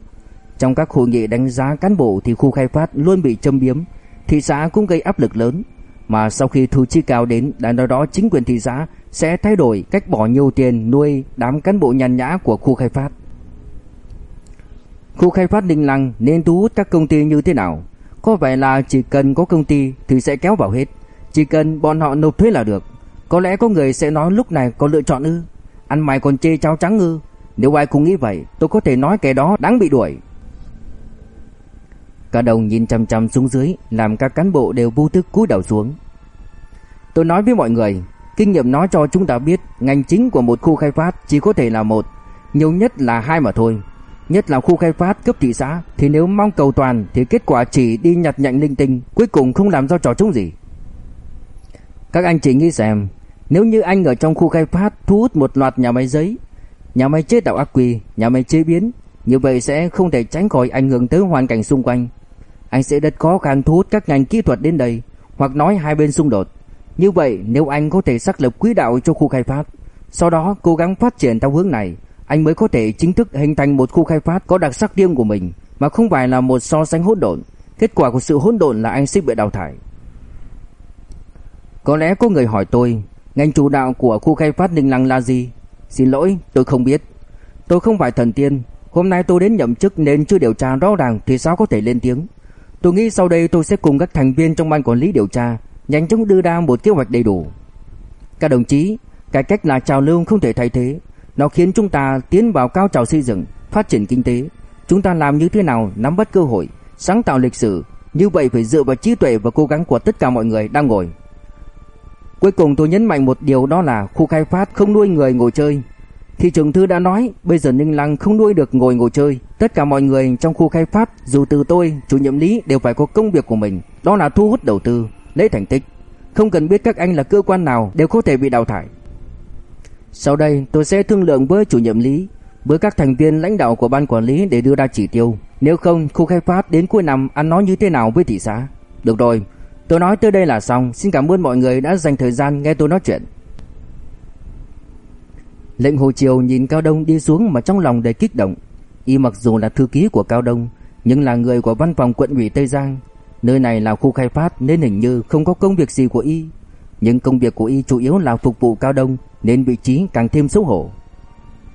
Trong các hội nghị đánh giá cán bộ thì khu khai phát luôn bị châm biếm, thị xã cũng gây áp lực lớn. Mà sau khi thu chi cao đến, đã nói đó chính quyền thị xã sẽ thay đổi cách bỏ nhiều tiền nuôi đám cán bộ nhàn nhã của khu khai phát. Khu khai phát ninh Lăng nên thu hút các công ty như thế nào? Có vẻ là chỉ cần có công ty thì sẽ kéo vào hết, chỉ cần bọn họ nộp thuế là được. Có lẽ có người sẽ nói lúc này có lựa chọn ư? Ăn mày còn chê cháo trắng ư? Nếu ai cũng nghĩ vậy, tôi có thể nói kẻ đó đáng bị đuổi. Cả đồng nhìn chăm chăm xuống dưới, làm các cán bộ đều vô thức cúi đầu xuống. Tôi nói với mọi người, kinh nghiệm nói cho chúng ta biết, ngành chính của một khu khai phát chỉ có thể là một, nhiều nhất là hai mà thôi. Nhất là khu khai phát cấp thị xã thì nếu mong cầu toàn thì kết quả chỉ đi nhặt nhạnh linh tinh, cuối cùng không làm ra trò chống gì. Các anh chỉ nghĩ xem, nếu như anh ở trong khu khai phát thu hút một loạt nhà máy giấy, nhà máy chế tạo ác quy, nhà máy chế biến, như vậy sẽ không thể tránh khỏi ảnh hưởng tới hoàn cảnh xung quanh. Anh sẽ rất khó khăn thu hút các ngành kỹ thuật đến đây, hoặc nói hai bên xung đột. Như vậy, nếu anh có thể xác lập quỹ đạo cho khu khai phát, sau đó cố gắng phát triển theo hướng này, anh mới có thể chính thức hình thành một khu khai phát có đặc sắc riêng của mình, mà không phải là một so sánh hỗn độn. Kết quả của sự hỗn độn là anh sẽ bị đào thải. Có lẽ có người hỏi tôi, ngành chủ đạo của khu khai phát Ninh Lăng là gì? Xin lỗi, tôi không biết. Tôi không phải thần tiên, hôm nay tôi đến nhậm chức nên chưa điều tra rõ ràng thì sao có thể lên tiếng. Tôi nghĩ sau đây tôi sẽ cùng các thành viên trong ban quản lý điều tra, nhanh chóng đưa ra một kế hoạch đầy đủ. Các đồng chí, cải cách là trào lưu không thể thay thế, nó khiến chúng ta tiến vào cao trào xây dựng, phát triển kinh tế. Chúng ta làm như thế nào nắm bắt cơ hội, sáng tạo lịch sử, như vậy phải dựa vào trí tuệ và cố gắng của tất cả mọi người đang ngồi. Cuối cùng tôi nhấn mạnh một điều đó là khu khai phát không nuôi người ngồi chơi. Thị trưởng thư đã nói, bây giờ Ninh Lăng không nuôi được ngồi ngồi chơi. Tất cả mọi người trong khu khai phát, dù từ tôi, chủ nhiệm lý đều phải có công việc của mình, đó là thu hút đầu tư, lấy thành tích. Không cần biết các anh là cơ quan nào đều có thể bị đào thải. Sau đây tôi sẽ thương lượng với chủ nhiệm lý, với các thành viên lãnh đạo của ban quản lý để đưa ra chỉ tiêu. Nếu không, khu khai phát đến cuối năm ăn nói như thế nào với thị xã? Được rồi, tôi nói tới đây là xong. Xin cảm ơn mọi người đã dành thời gian nghe tôi nói chuyện. Lệnh Hồ Triều nhìn Cao Đông đi xuống mà trong lòng đầy kích động. Y mặc dù là thư ký của Cao Đông, nhưng là người của văn phòng quận ủy Tây Giang. Nơi này là khu khai phát nên hình như không có công việc gì của Y. Nhưng công việc của Y chủ yếu là phục vụ Cao Đông nên vị trí càng thêm xấu hổ.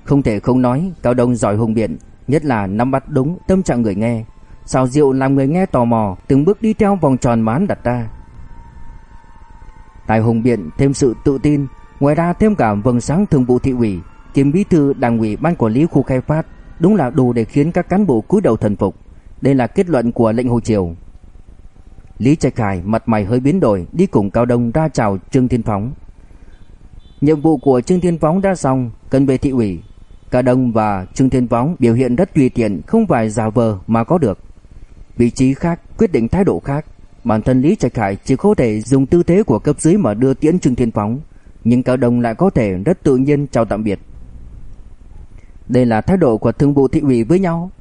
Không thể không nói, Cao Đông giỏi hùng biện, nhất là nắm bắt đúng tâm trạng người nghe. Sao rượu làm người nghe tò mò, từng bước đi theo vòng tròn mán đặt ra. Tài hùng biện thêm sự tự tin, ngoài ra thêm cả vầng sáng thường vụ thị ủy, kiêm bí thư đảng ủy ban quản lý khu khai phát, đúng là đủ để khiến các cán bộ cúi đầu thần phục. Đây là kết luận của lệnh Hồ Triều. Lý Trạch Khải mặt mày hơi biến đổi, đi cùng Cao Đông ra chào Trương Thiên Phóng. Nhiệm vụ của Trương Thiên Phóng đã xong, cần về thị ủy. cao Đông và Trương Thiên Phóng biểu hiện rất tùy tiện, không phải giả vờ mà có được. Vị trí khác, quyết định thái độ khác. Bản thân Lý Trạch khải chỉ có thể dùng tư thế của cấp dưới mà đưa tiễn Trương Thiên Phóng, nhưng Cao Đông lại có thể rất tự nhiên chào tạm biệt. Đây là thái độ của thương vụ thị ủy với nhau.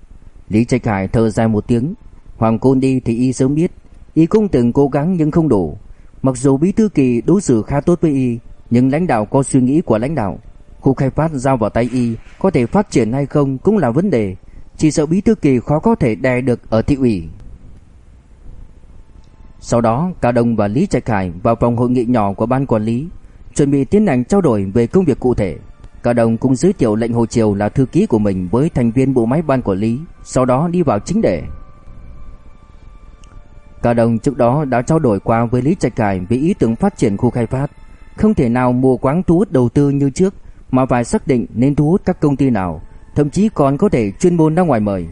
Lý Trạch khải thở dài một tiếng, Hoàng Côn đi thì y sớm biết, y cũng từng cố gắng nhưng không đủ. Mặc dù bí thư kỳ đối xử khá tốt với y, nhưng lãnh đạo có suy nghĩ của lãnh đạo. Khu khai phát giao vào tay y có thể phát triển hay không cũng là vấn đề. Chỉ sợ bí thư kỳ khó có thể đè được ở thị ủy. Sau đó, Cao Đông và Lý Trạch Khải vào phòng hội nghị nhỏ của ban quản lý, chuẩn bị tiến hành trao đổi về công việc cụ thể. Cao Đông cũng giới thiệu lệnh Hồ Triều là thư ký của mình với thành viên bộ máy ban quản lý, sau đó đi vào chính đề. Cao Đông trước đó đã trao đổi qua với Lý Trạch Khải về ý tưởng phát triển khu khai phát. Không thể nào mù quáng thu hút đầu tư như trước mà phải xác định nên thu hút các công ty nào, thậm chí còn có thể chuyên môn ra ngoài mời.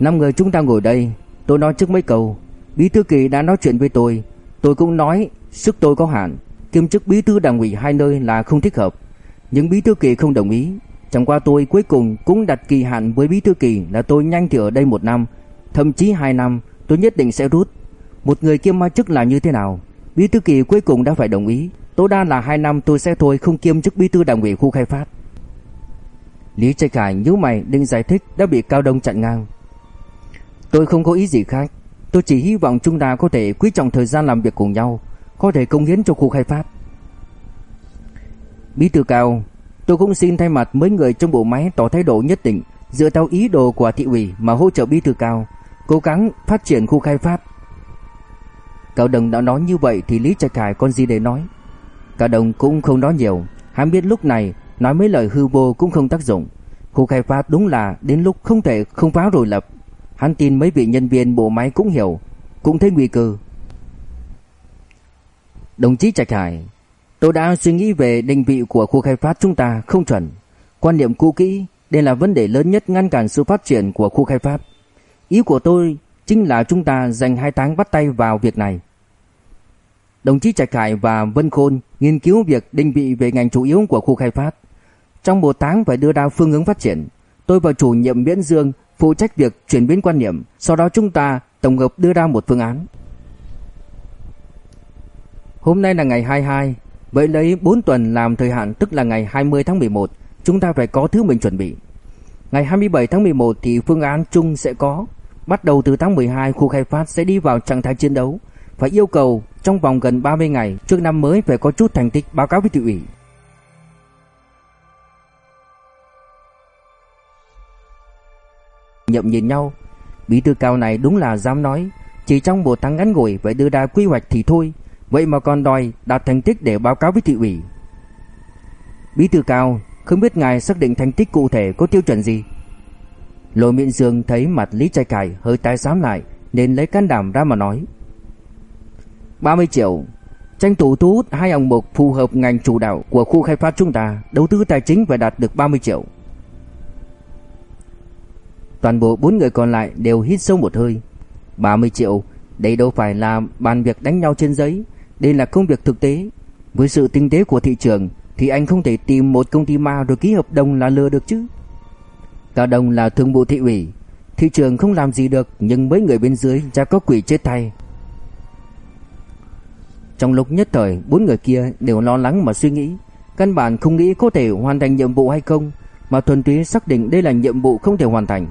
Năm người chúng ta ngồi đây, tôi nói trước mấy câu, bí thư kỳ đã nói chuyện với tôi, tôi cũng nói sức tôi có hạn, kiêm chức bí thư đảng ủy hai nơi là không thích hợp, nhưng bí thư kỳ không đồng ý. Chẳng qua tôi cuối cùng cũng đặt kỳ hạn với bí thư kỳ là tôi nhanh thì ở đây một năm, thậm chí hai năm, tôi nhất định sẽ rút. Một người kiêm ma chức là như thế nào? Bí thư kỳ cuối cùng đã phải đồng ý, tối đa là 2 năm tôi sẽ thôi không kiêm chức bí thư đảng ủy khu khai phát. Lý Trạch Hải nhíu mày định giải thích đã bị Cao Đông chặn ngang. Tôi không có ý gì khác, tôi chỉ hy vọng chúng ta có thể quý trọng thời gian làm việc cùng nhau, có thể công hiến cho khu khai phát. Bí thư Cao, tôi cũng xin thay mặt mấy người trong bộ máy tỏ thái độ nhất định dựa theo ý đồ của thị ủy mà hỗ trợ bí thư Cao, cố gắng phát triển khu khai phát Cao Đông đã nói như vậy thì Lý Trạch Hải còn gì để nói. Cao Đông cũng không nói nhiều, hắn biết lúc này nói mấy lời hư vô cũng không tác dụng. Khu khai phát đúng là đến lúc không thể không phá rồi lập. Hắn tin mấy vị nhân viên bộ máy cũng hiểu, cũng thấy nguy cơ. Đồng chí Trạch Hải, tôi đã suy nghĩ về định vị của khu khai phát chúng ta không chuẩn. Quan niệm cũ kỹ, đây là vấn đề lớn nhất ngăn cản sự phát triển của khu khai phát. Ý của tôi chính là chúng ta dành hai tháng bắt tay vào việc này. Đồng chí Trạch hải và Vân Khôn nghiên cứu việc định vị về ngành chủ yếu của khu khai phát. Trong một tháng phải đưa ra phương hướng phát triển. Tôi và chủ nhiệm Miễn Dương phụ trách việc chuyển biến quan niệm, sau đó chúng ta tổng hợp đưa ra một phương án. Hôm nay là ngày 22, vậy lấy 4 tuần làm thời hạn tức là ngày 20 tháng 11, chúng ta phải có thứ mình chuẩn bị. Ngày 27 tháng 11 thì phương án chung sẽ có. Bắt đầu từ tháng 12 khu khai phát sẽ đi vào trạng thái chiến đấu, phải yêu cầu trong vòng gần 30 ngày trước năm mới phải có chút thành tích báo cáo với thị ủy. Nhậm nhìn nhau, bí thư cao này đúng là dám nói, chỉ trong một tháng ngắn ngủi vậy đưa ra quy hoạch thì thôi, vậy mà còn đòi đạt thành tích để báo cáo với thị ủy. Bí thư cao, không biết ngài xác định thành tích cụ thể có tiêu chuẩn gì? Lôi Miễn Dương thấy mặt Lý Trai Cải hơi tái xám lại nên lấy can đảm ra mà nói. 30 triệu, tranh thủ thu hút hai hạng mục phù hợp ngành chủ đạo của khu khai phát chúng ta, đầu tư tài chính phải đạt được 30 triệu. Toàn bộ bốn người còn lại đều hít sâu một hơi. 30 triệu, đây đâu phải là bàn việc đánh nhau trên giấy, đây là công việc thực tế. Với sự tinh tế của thị trường thì anh không thể tìm một công ty ma rồi ký hợp đồng là lừa được chứ. Cao Đông là thương vụ thị ủy, thị trường không làm gì được nhưng mấy người bên dưới chắc có quỷ chết thay. Trong lúc nhất thời, bốn người kia đều lo lắng mà suy nghĩ, căn bản không nghĩ có thể hoàn thành nhiệm vụ hay không, mà thuần túy xác định đây là nhiệm vụ không thể hoàn thành.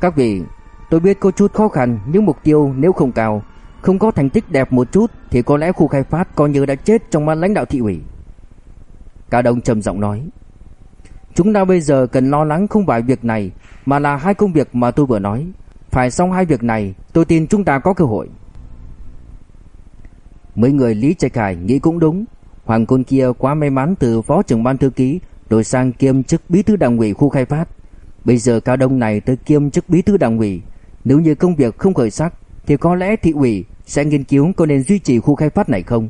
Các vị, tôi biết có chút khó khăn nhưng mục tiêu nếu không cao, không có thành tích đẹp một chút thì có lẽ khu khai phát coi như đã chết trong mắt lãnh đạo thị ủy. Cao Đông trầm giọng nói. Chúng ta bây giờ cần lo lắng không phải việc này mà là hai công việc mà tôi vừa nói. Phải xong hai việc này, tôi tin chúng ta có cơ hội. Mấy người Lý Trạch Hải nghĩ cũng đúng. Hoàng Côn kia quá may mắn từ phó trưởng ban thư ký đổi sang kiêm chức bí thư đảng ủy khu khai phát. Bây giờ Cao Đông này tới kiêm chức bí thư đảng ủy, nếu như công việc không khởi sắc thì có lẽ thị ủy sẽ nghiên cứu có nên duy trì khu khai phát này không.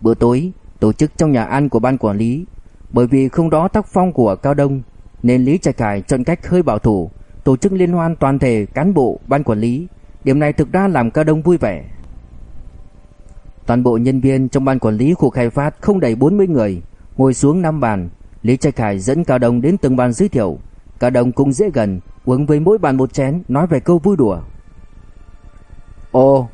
Bữa tối, tổ chức trong nhà ăn của ban quản lý, bởi vì không đó tác phong của Cao Đông nên Lý Trạch Hải chọn cách hơi bảo thủ, tổ chức liên hoan toàn thể cán bộ ban quản lý. Điểm này thực ra làm Cao Đông vui vẻ. Toàn bộ nhân viên trong ban quản lý khu khai phát không đầy 40 người, ngồi xuống năm bàn, Lý Trạch Hải dẫn Cao Đông đến từng bàn giới thiệu, Cả đồng cũng dễ gần, uống với mỗi bàn một chén, nói về câu vui đùa. Ồ,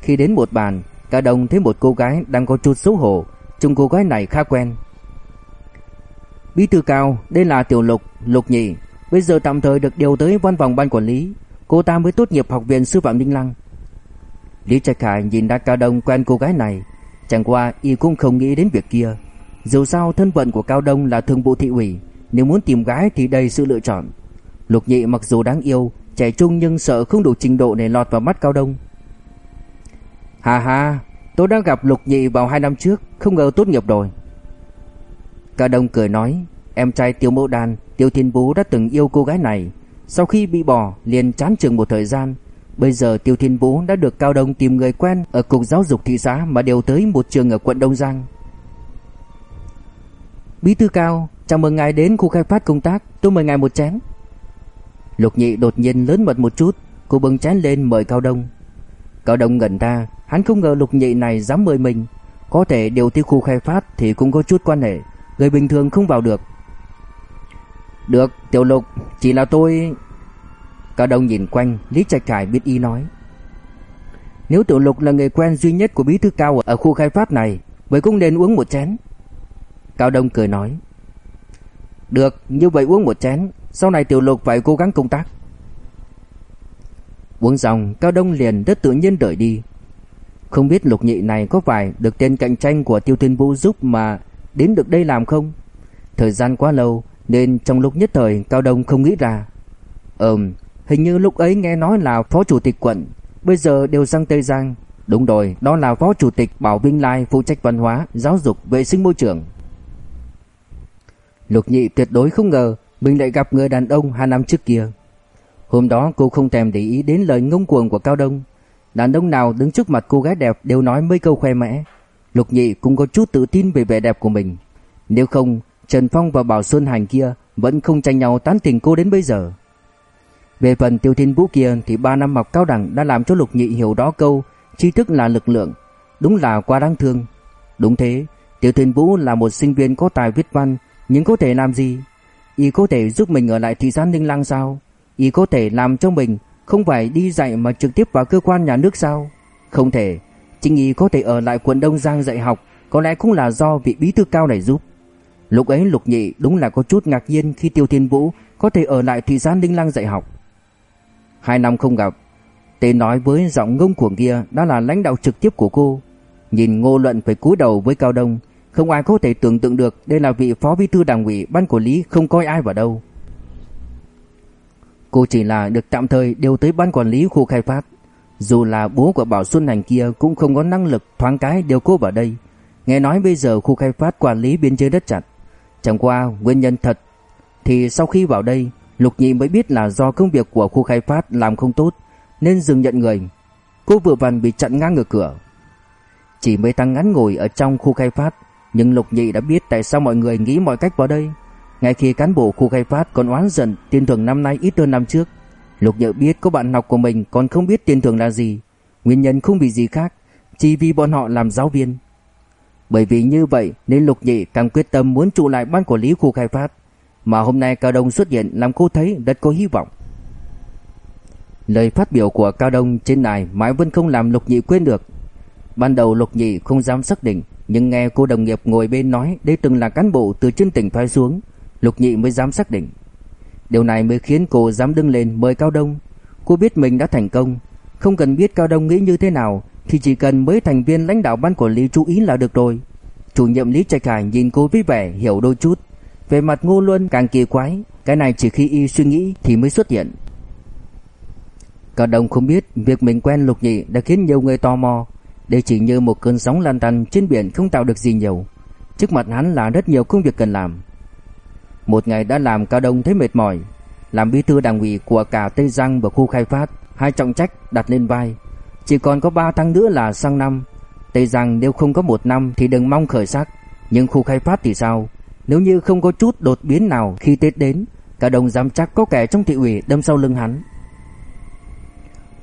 khi đến một bàn, cả đồng thấy một cô gái đang có chút xấu hổ, trông cô gái này khá quen. Bí thư Cao, đây là Tiểu Lục, Lục Nhị, bây giờ tạm thời được điều tới văn phòng ban quản lý, cô ta mới tốt nghiệp học viện sư phạm Ninh Lăng. Lý Trạch khải nhìn ra Cao Đông quen cô gái này, chẳng qua y cũng không nghĩ đến việc kia. Dù sao thân phận của Cao Đông là thường vụ thị ủy, nếu muốn tìm gái thì đầy sự lựa chọn. Lục Nhị mặc dù đáng yêu, trẻ trung nhưng sợ không đủ trình độ để lọt vào mắt Cao Đông. Hà hà, tôi đã gặp Lục Nhị vào hai năm trước, không ngờ tốt nghiệp rồi. Cao Đông cười nói, em trai Tiêu Mẫu Đàn, Tiêu Thiên Vũ đã từng yêu cô gái này, sau khi bị bỏ liền chán trường một thời gian, Bây giờ Tiêu Thiên Vũ đã được Cao Đông tìm người quen ở cục giáo dục thị xã mà đều tới một trường ở quận Đông Giang. Bí thư Cao, chào mừng ngài đến khu khai phát công tác, tôi mời ngài một chén. Lục Nhị đột nhiên lớn mật một chút, cô bưng chén lên mời Cao Đông. Cao Đông ngẩn ra, hắn không ngờ Lục Nhị này dám mời mình, có thể điều tiêu khu khai phát thì cũng có chút quan hệ, người bình thường không vào được. Được, Tiểu Lục, chỉ là tôi Cao Đông nhìn quanh, Lý Trạch Khải biết ý nói. Nếu Tiểu Lục là người quen duy nhất của bí thư Cao ở khu khai phát này, vậy cũng nên uống một chén. Cao Đông cười nói. Được, như vậy uống một chén, sau này Tiểu Lục phải cố gắng công tác. Uống xong, Cao Đông liền rất tự nhiên đợi đi. Không biết Lục Nhị này có phải được tên cạnh tranh của Tiêu Thiên Vũ giúp mà đến được đây làm không? Thời gian quá lâu nên trong lúc nhất thời Cao Đông không nghĩ ra. Ừm, Hình như lúc ấy nghe nói là phó chủ tịch quận, bây giờ đều sang Tây Giang. Đúng rồi, đó là phó chủ tịch Bảo Vinh Lai phụ trách văn hóa, giáo dục, vệ sinh môi trường. Lục Nhị tuyệt đối không ngờ mình lại gặp người đàn ông hai năm trước kia. Hôm đó cô không thèm để ý đến lời ngông cuồng của Cao Đông. Đàn ông nào đứng trước mặt cô gái đẹp đều nói mấy câu khoe mẽ. Lục Nhị cũng có chút tự tin về vẻ đẹp của mình. Nếu không, Trần Phong và Bảo Xuân Hành kia vẫn không tranh nhau tán tỉnh cô đến bây giờ. Về phần Tiêu Thiên Vũ kia thì 3 năm học cao đẳng đã làm cho Lục Nhị hiểu đó câu tri thức là lực lượng, đúng là quá đáng thương. Đúng thế, Tiêu Thiên Vũ là một sinh viên có tài viết văn, nhưng có thể làm gì? Y có thể giúp mình ở lại thị xã Ninh Lăng sao? Y có thể làm cho mình không phải đi dạy mà trực tiếp vào cơ quan nhà nước sao? Không thể. Chính y có thể ở lại quận Đông Giang dạy học Có lẽ cũng là do vị bí thư cao này giúp Lúc ấy Lục Nhị đúng là có chút ngạc nhiên khi Tiêu Thiên Vũ có thể ở lại thị xã Ninh Lăng dạy học. Hai năm không gặp, Tề nói với giọng ngông cuồng kia đã là lãnh đạo trực tiếp của cô. Nhìn Ngô Luận phải cúi đầu với Cao Đông, không ai có thể tưởng tượng được đây là vị phó bí thư đảng ủy, ban quản lý, không coi ai vào đâu. Cô chỉ là được tạm thời điều tới ban quản lý khu khai phát. Dù là bố của Bảo Xuân Hành kia cũng không có năng lực thoáng cái điều cô vào đây. Nghe nói bây giờ khu khai phát quản lý biên chế đất chặt. Chẳng qua nguyên nhân thật thì sau khi vào đây, Lục Nhị mới biết là do công việc của khu khai phát làm không tốt, nên dừng nhận người. Cô vừa vặn bị chặn ngang ở cửa. Chỉ mấy tăng ngắn ngồi ở trong khu khai phát nhưng Lục Nhị đã biết tại sao mọi người nghĩ mọi cách vào đây. Ngay khi cán bộ khu khai phát còn oán giận tiền thưởng năm nay ít hơn năm trước, Lục Nhị biết có bạn học của mình còn không biết tiền thưởng là gì. Nguyên nhân không vì gì khác, chỉ vì bọn họ làm giáo viên. Bởi vì như vậy nên Lục Nhị càng quyết tâm muốn trụ lại ban quản lý khu khai phát. Mà hôm nay Cao Đông xuất hiện làm cô thấy rất có hy vọng. Lời phát biểu của Cao Đông trên này mãi vẫn không làm Lục Nhị quên được. Ban đầu Lục Nhị không dám xác định, nhưng nghe cô đồng nghiệp ngồi bên nói đây từng là cán bộ từ trên tỉnh thoái xuống, Lục Nhị mới dám xác định. Điều này mới khiến cô dám đứng lên mời Cao Đông. Cô biết mình đã thành công, không cần biết Cao Đông nghĩ như thế nào thì chỉ cần mấy thành viên lãnh đạo ban quản lý chú ý là được rồi. Chủ nhiệm Lý Trạch Hải nhìn cô với vẻ hiểu đôi chút, về mặt Ngô Luân càng kỳ quái, cái này chỉ khi y suy nghĩ thì mới xuất hiện. Cao Đông không biết việc mình quen Lục Nhị đã khiến nhiều người tò mò, đây chỉ như một cơn sóng lan tăn trên biển không tạo được gì nhiều. Trước mặt hắn là rất nhiều công việc cần làm. Một ngày đã làm Cao Đông thấy mệt mỏi, làm bí thư đảng ủy của cả Tây Giang và khu khai phát, hai trọng trách đặt lên vai. Chỉ còn có 3 tháng nữa là sang năm. Tây Giang nếu không có một năm thì đừng mong khởi sắc, nhưng khu khai phát thì sao? Nếu như không có chút đột biến nào khi Tết đến, cả đồng dám chắc có kẻ trong thị ủy đâm sau lưng hắn.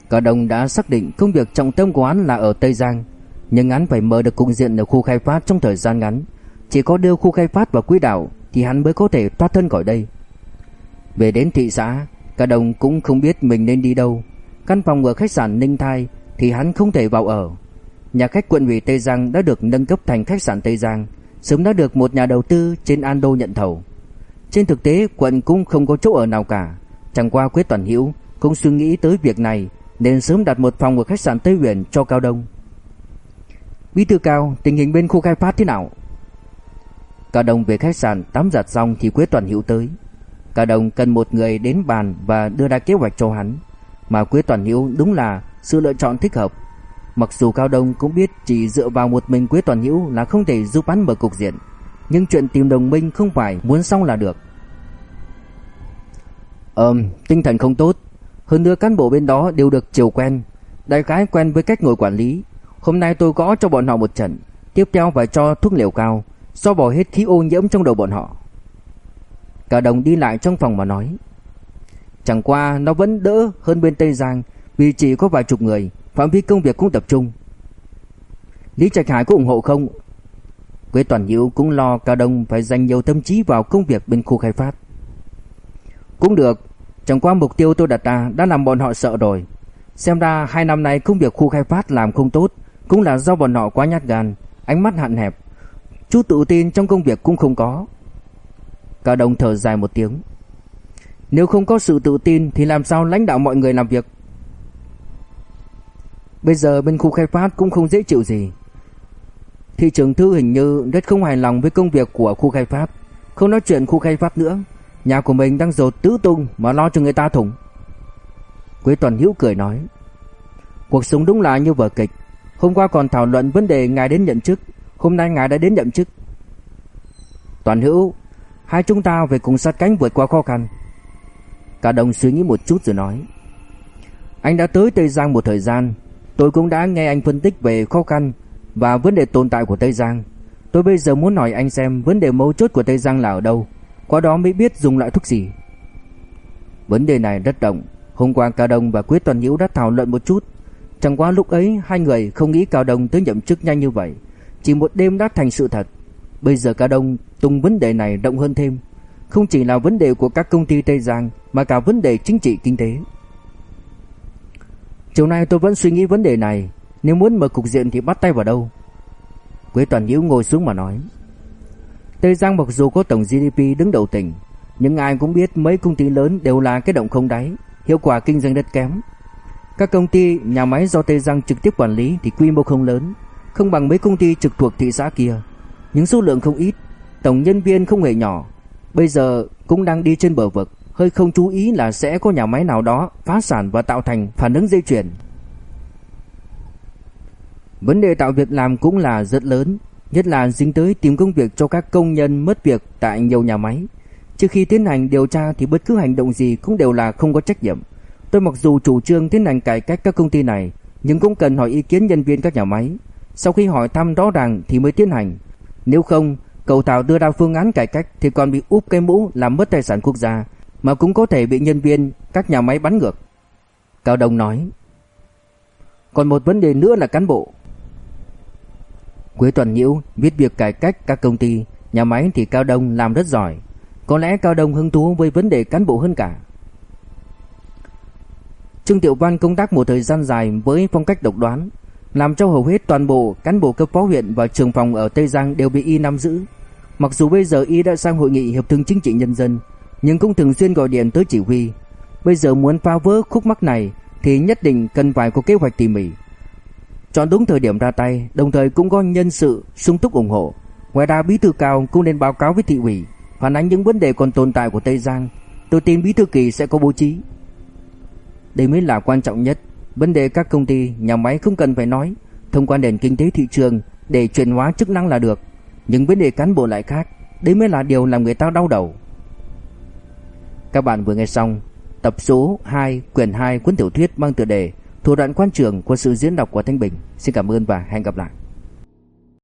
Cả đồng đã xác định công việc trọng tâm của hắn là ở Tây Giang, nhưng hắn phải mở được cục diện ở khu khai phát trong thời gian ngắn. Chỉ có đưa khu khai phát vào quỹ đạo thì hắn mới có thể thoát thân khỏi đây. Về đến thị xã, cả đồng cũng không biết mình nên đi đâu. Căn phòng ở khách sạn Ninh Thai thì hắn không thể vào ở. Nhà khách quận ủy Tây Giang đã được nâng cấp thành khách sạn Tây Giang, sớm đã được một nhà đầu tư trên Ando nhận thầu. Trên thực tế quận cũng không có chỗ ở nào cả, chẳng qua Quế Toàn Hữu cũng suy nghĩ tới việc này nên sớm đặt một phòng ở khách sạn Tây Uyển cho Cao Đông. Bí thư Cao, tình hình bên khu khai phát thế nào? Cao Đông về khách sạn tắm giặt xong thì Quế Toàn Hữu tới. Cao Đông cần một người đến bàn và đưa ra kế hoạch cho hắn, mà Quế Toàn Hữu đúng là sự lựa chọn thích hợp Mặc dù Cao Đông cũng biết chỉ dựa vào một mình Quế Toàn Hữu là không thể giúp hắn mở cục diện, nhưng chuyện tìm đồng minh không phải muốn xong là được. Ừm, tinh thần không tốt, hơn nữa cán bộ bên đó đều được chiều quen, đại khái quen với cách ngồi quản lý. Hôm nay tôi gõ cho bọn họ một trận, tiếp theo phải cho thuốc liều cao, xóa bỏ hết khí ô nhiễm trong đầu bọn họ. Cả đồng đi lại trong phòng mà nói, chẳng qua nó vẫn đỡ hơn bên Tây Giang vì chỉ có vài chục người, phạm vi công việc cũng tập trung. Lý Trạch Hải có ủng hộ không? Quế Toàn Hữu cũng lo Cao Đông phải dành nhiều tâm trí vào công việc bên khu khai phát. Cũng được, chẳng qua mục tiêu tôi đặt ra đã làm bọn họ sợ rồi. Xem ra hai năm nay công việc khu khai phát làm không tốt, cũng là do bọn họ quá nhát gan, ánh mắt hạn hẹp. Chút tự tin trong công việc cũng không có. Cả đồng thở dài một tiếng. Nếu không có sự tự tin thì làm sao lãnh đạo mọi người làm việc? Bây giờ bên khu khai phát cũng không dễ chịu gì. Thị trưởng Thư hình như rất không hài lòng với công việc của khu khai phát. Không nói chuyện khu khai phát nữa. Nhà của mình đang dột tứ tung mà lo cho người ta thủng. Quế Toàn Hữu cười nói. Cuộc sống đúng là như vở kịch. Hôm qua còn thảo luận vấn đề ngài đến nhận chức. Hôm nay ngài đã đến nhận chức. Toàn Hữu, hai chúng ta về cùng sát cánh vượt qua khó khăn. Cả đồng suy nghĩ một chút rồi nói. Anh đã tới Tây Giang một thời gian Tôi cũng đã nghe anh phân tích về khó khăn và vấn đề tồn tại của Tây Giang. Tôi bây giờ muốn hỏi anh xem vấn đề mấu chốt của Tây Giang là ở đâu, qua đó mới biết dùng loại thuốc gì. Vấn đề này rất rộng, hôm qua Cao Đông và Quyết Toàn Hữu đã thảo luận một chút. Chẳng qua lúc ấy hai người không nghĩ Cao Đông tới nhậm chức nhanh như vậy, chỉ một đêm đã thành sự thật. Bây giờ Cao Đông tung vấn đề này rộng hơn thêm, không chỉ là vấn đề của các công ty Tây Giang mà cả vấn đề chính trị kinh tế. Chiều nay tôi vẫn suy nghĩ vấn đề này Nếu muốn mở cục diện thì bắt tay vào đâu Quế Toàn Nhiễu ngồi xuống mà nói Tây Giang mặc dù có tổng GDP đứng đầu tỉnh Nhưng ai cũng biết mấy công ty lớn đều là cái động không đáy Hiệu quả kinh doanh rất kém. Các công ty, nhà máy do Tây Giang trực tiếp quản lý thì quy mô không lớn Không bằng mấy công ty trực thuộc thị xã kia. Những số lượng không ít Tổng nhân viên không hề nhỏ. Bây giờ cũng đang đi trên bờ vực Hơi không chú ý là sẽ có nhà máy nào đó phá sản và tạo thành phản ứng dây chuyền. Vấn đề tạo việc làm cũng là rất lớn. Nhất là dính tới tìm công việc cho các công nhân mất việc tại nhiều nhà máy Trước khi tiến hành điều tra thì bất cứ hành động gì cũng đều là không có trách nhiệm Tôi mặc dù chủ trương tiến hành cải cách các công ty này Nhưng cũng cần hỏi ý kiến nhân viên các nhà máy Sau khi hỏi thăm rõ ràng thì mới tiến hành Nếu không Cầu Tào đưa ra phương án cải cách thì còn bị úp cái mũ làm mất tài sản quốc gia, mà cũng có thể bị nhân viên các nhà máy bắn ngược. Cao Đông nói. Còn một vấn đề nữa là cán bộ. Quế Toàn Nhiễu biết việc cải cách các công ty, nhà máy thì Cao Đông làm rất giỏi. Có lẽ Cao Đông hứng thú với vấn đề cán bộ hơn cả. Trương Tiểu Văn công tác một thời gian dài với phong cách độc đoán, làm cho hầu hết toàn bộ cán bộ cấp phó huyện và trường phòng ở Tây Giang đều bị y nắm giữ. Mặc dù bây giờ y đã sang hội nghị hiệp thương chính trị nhân dân, nhưng cũng thường xuyên gọi điện tới chỉ huy. Bây giờ muốn phá vỡ khúc mắc này thì nhất định cần phải có kế hoạch tỉ mỉ. Chọn đúng thời điểm ra tay, đồng thời cũng có nhân sự sung túc ủng hộ. Ngoài ra bí thư cao cũng nên báo cáo với thị ủy, phản ánh những vấn đề còn tồn tại của Tây Giang. Tôi tin bí thư kỳ sẽ có bố trí. Đây mới là quan trọng nhất. Vấn đề các công ty, nhà máy không cần phải nói, thông qua nền kinh tế thị trường để chuyển hóa chức năng là được. Nhưng vấn đề cán bộ lại khác, đấy mới là điều làm người ta đau đầu. Các bạn vừa nghe xong tập số 2 quyển 2 cuốn tiểu thuyết mang tựa đề Thủ đoạn quan trường của sự diễn đọc của Thanh Bình. Xin cảm ơn và hẹn gặp lại.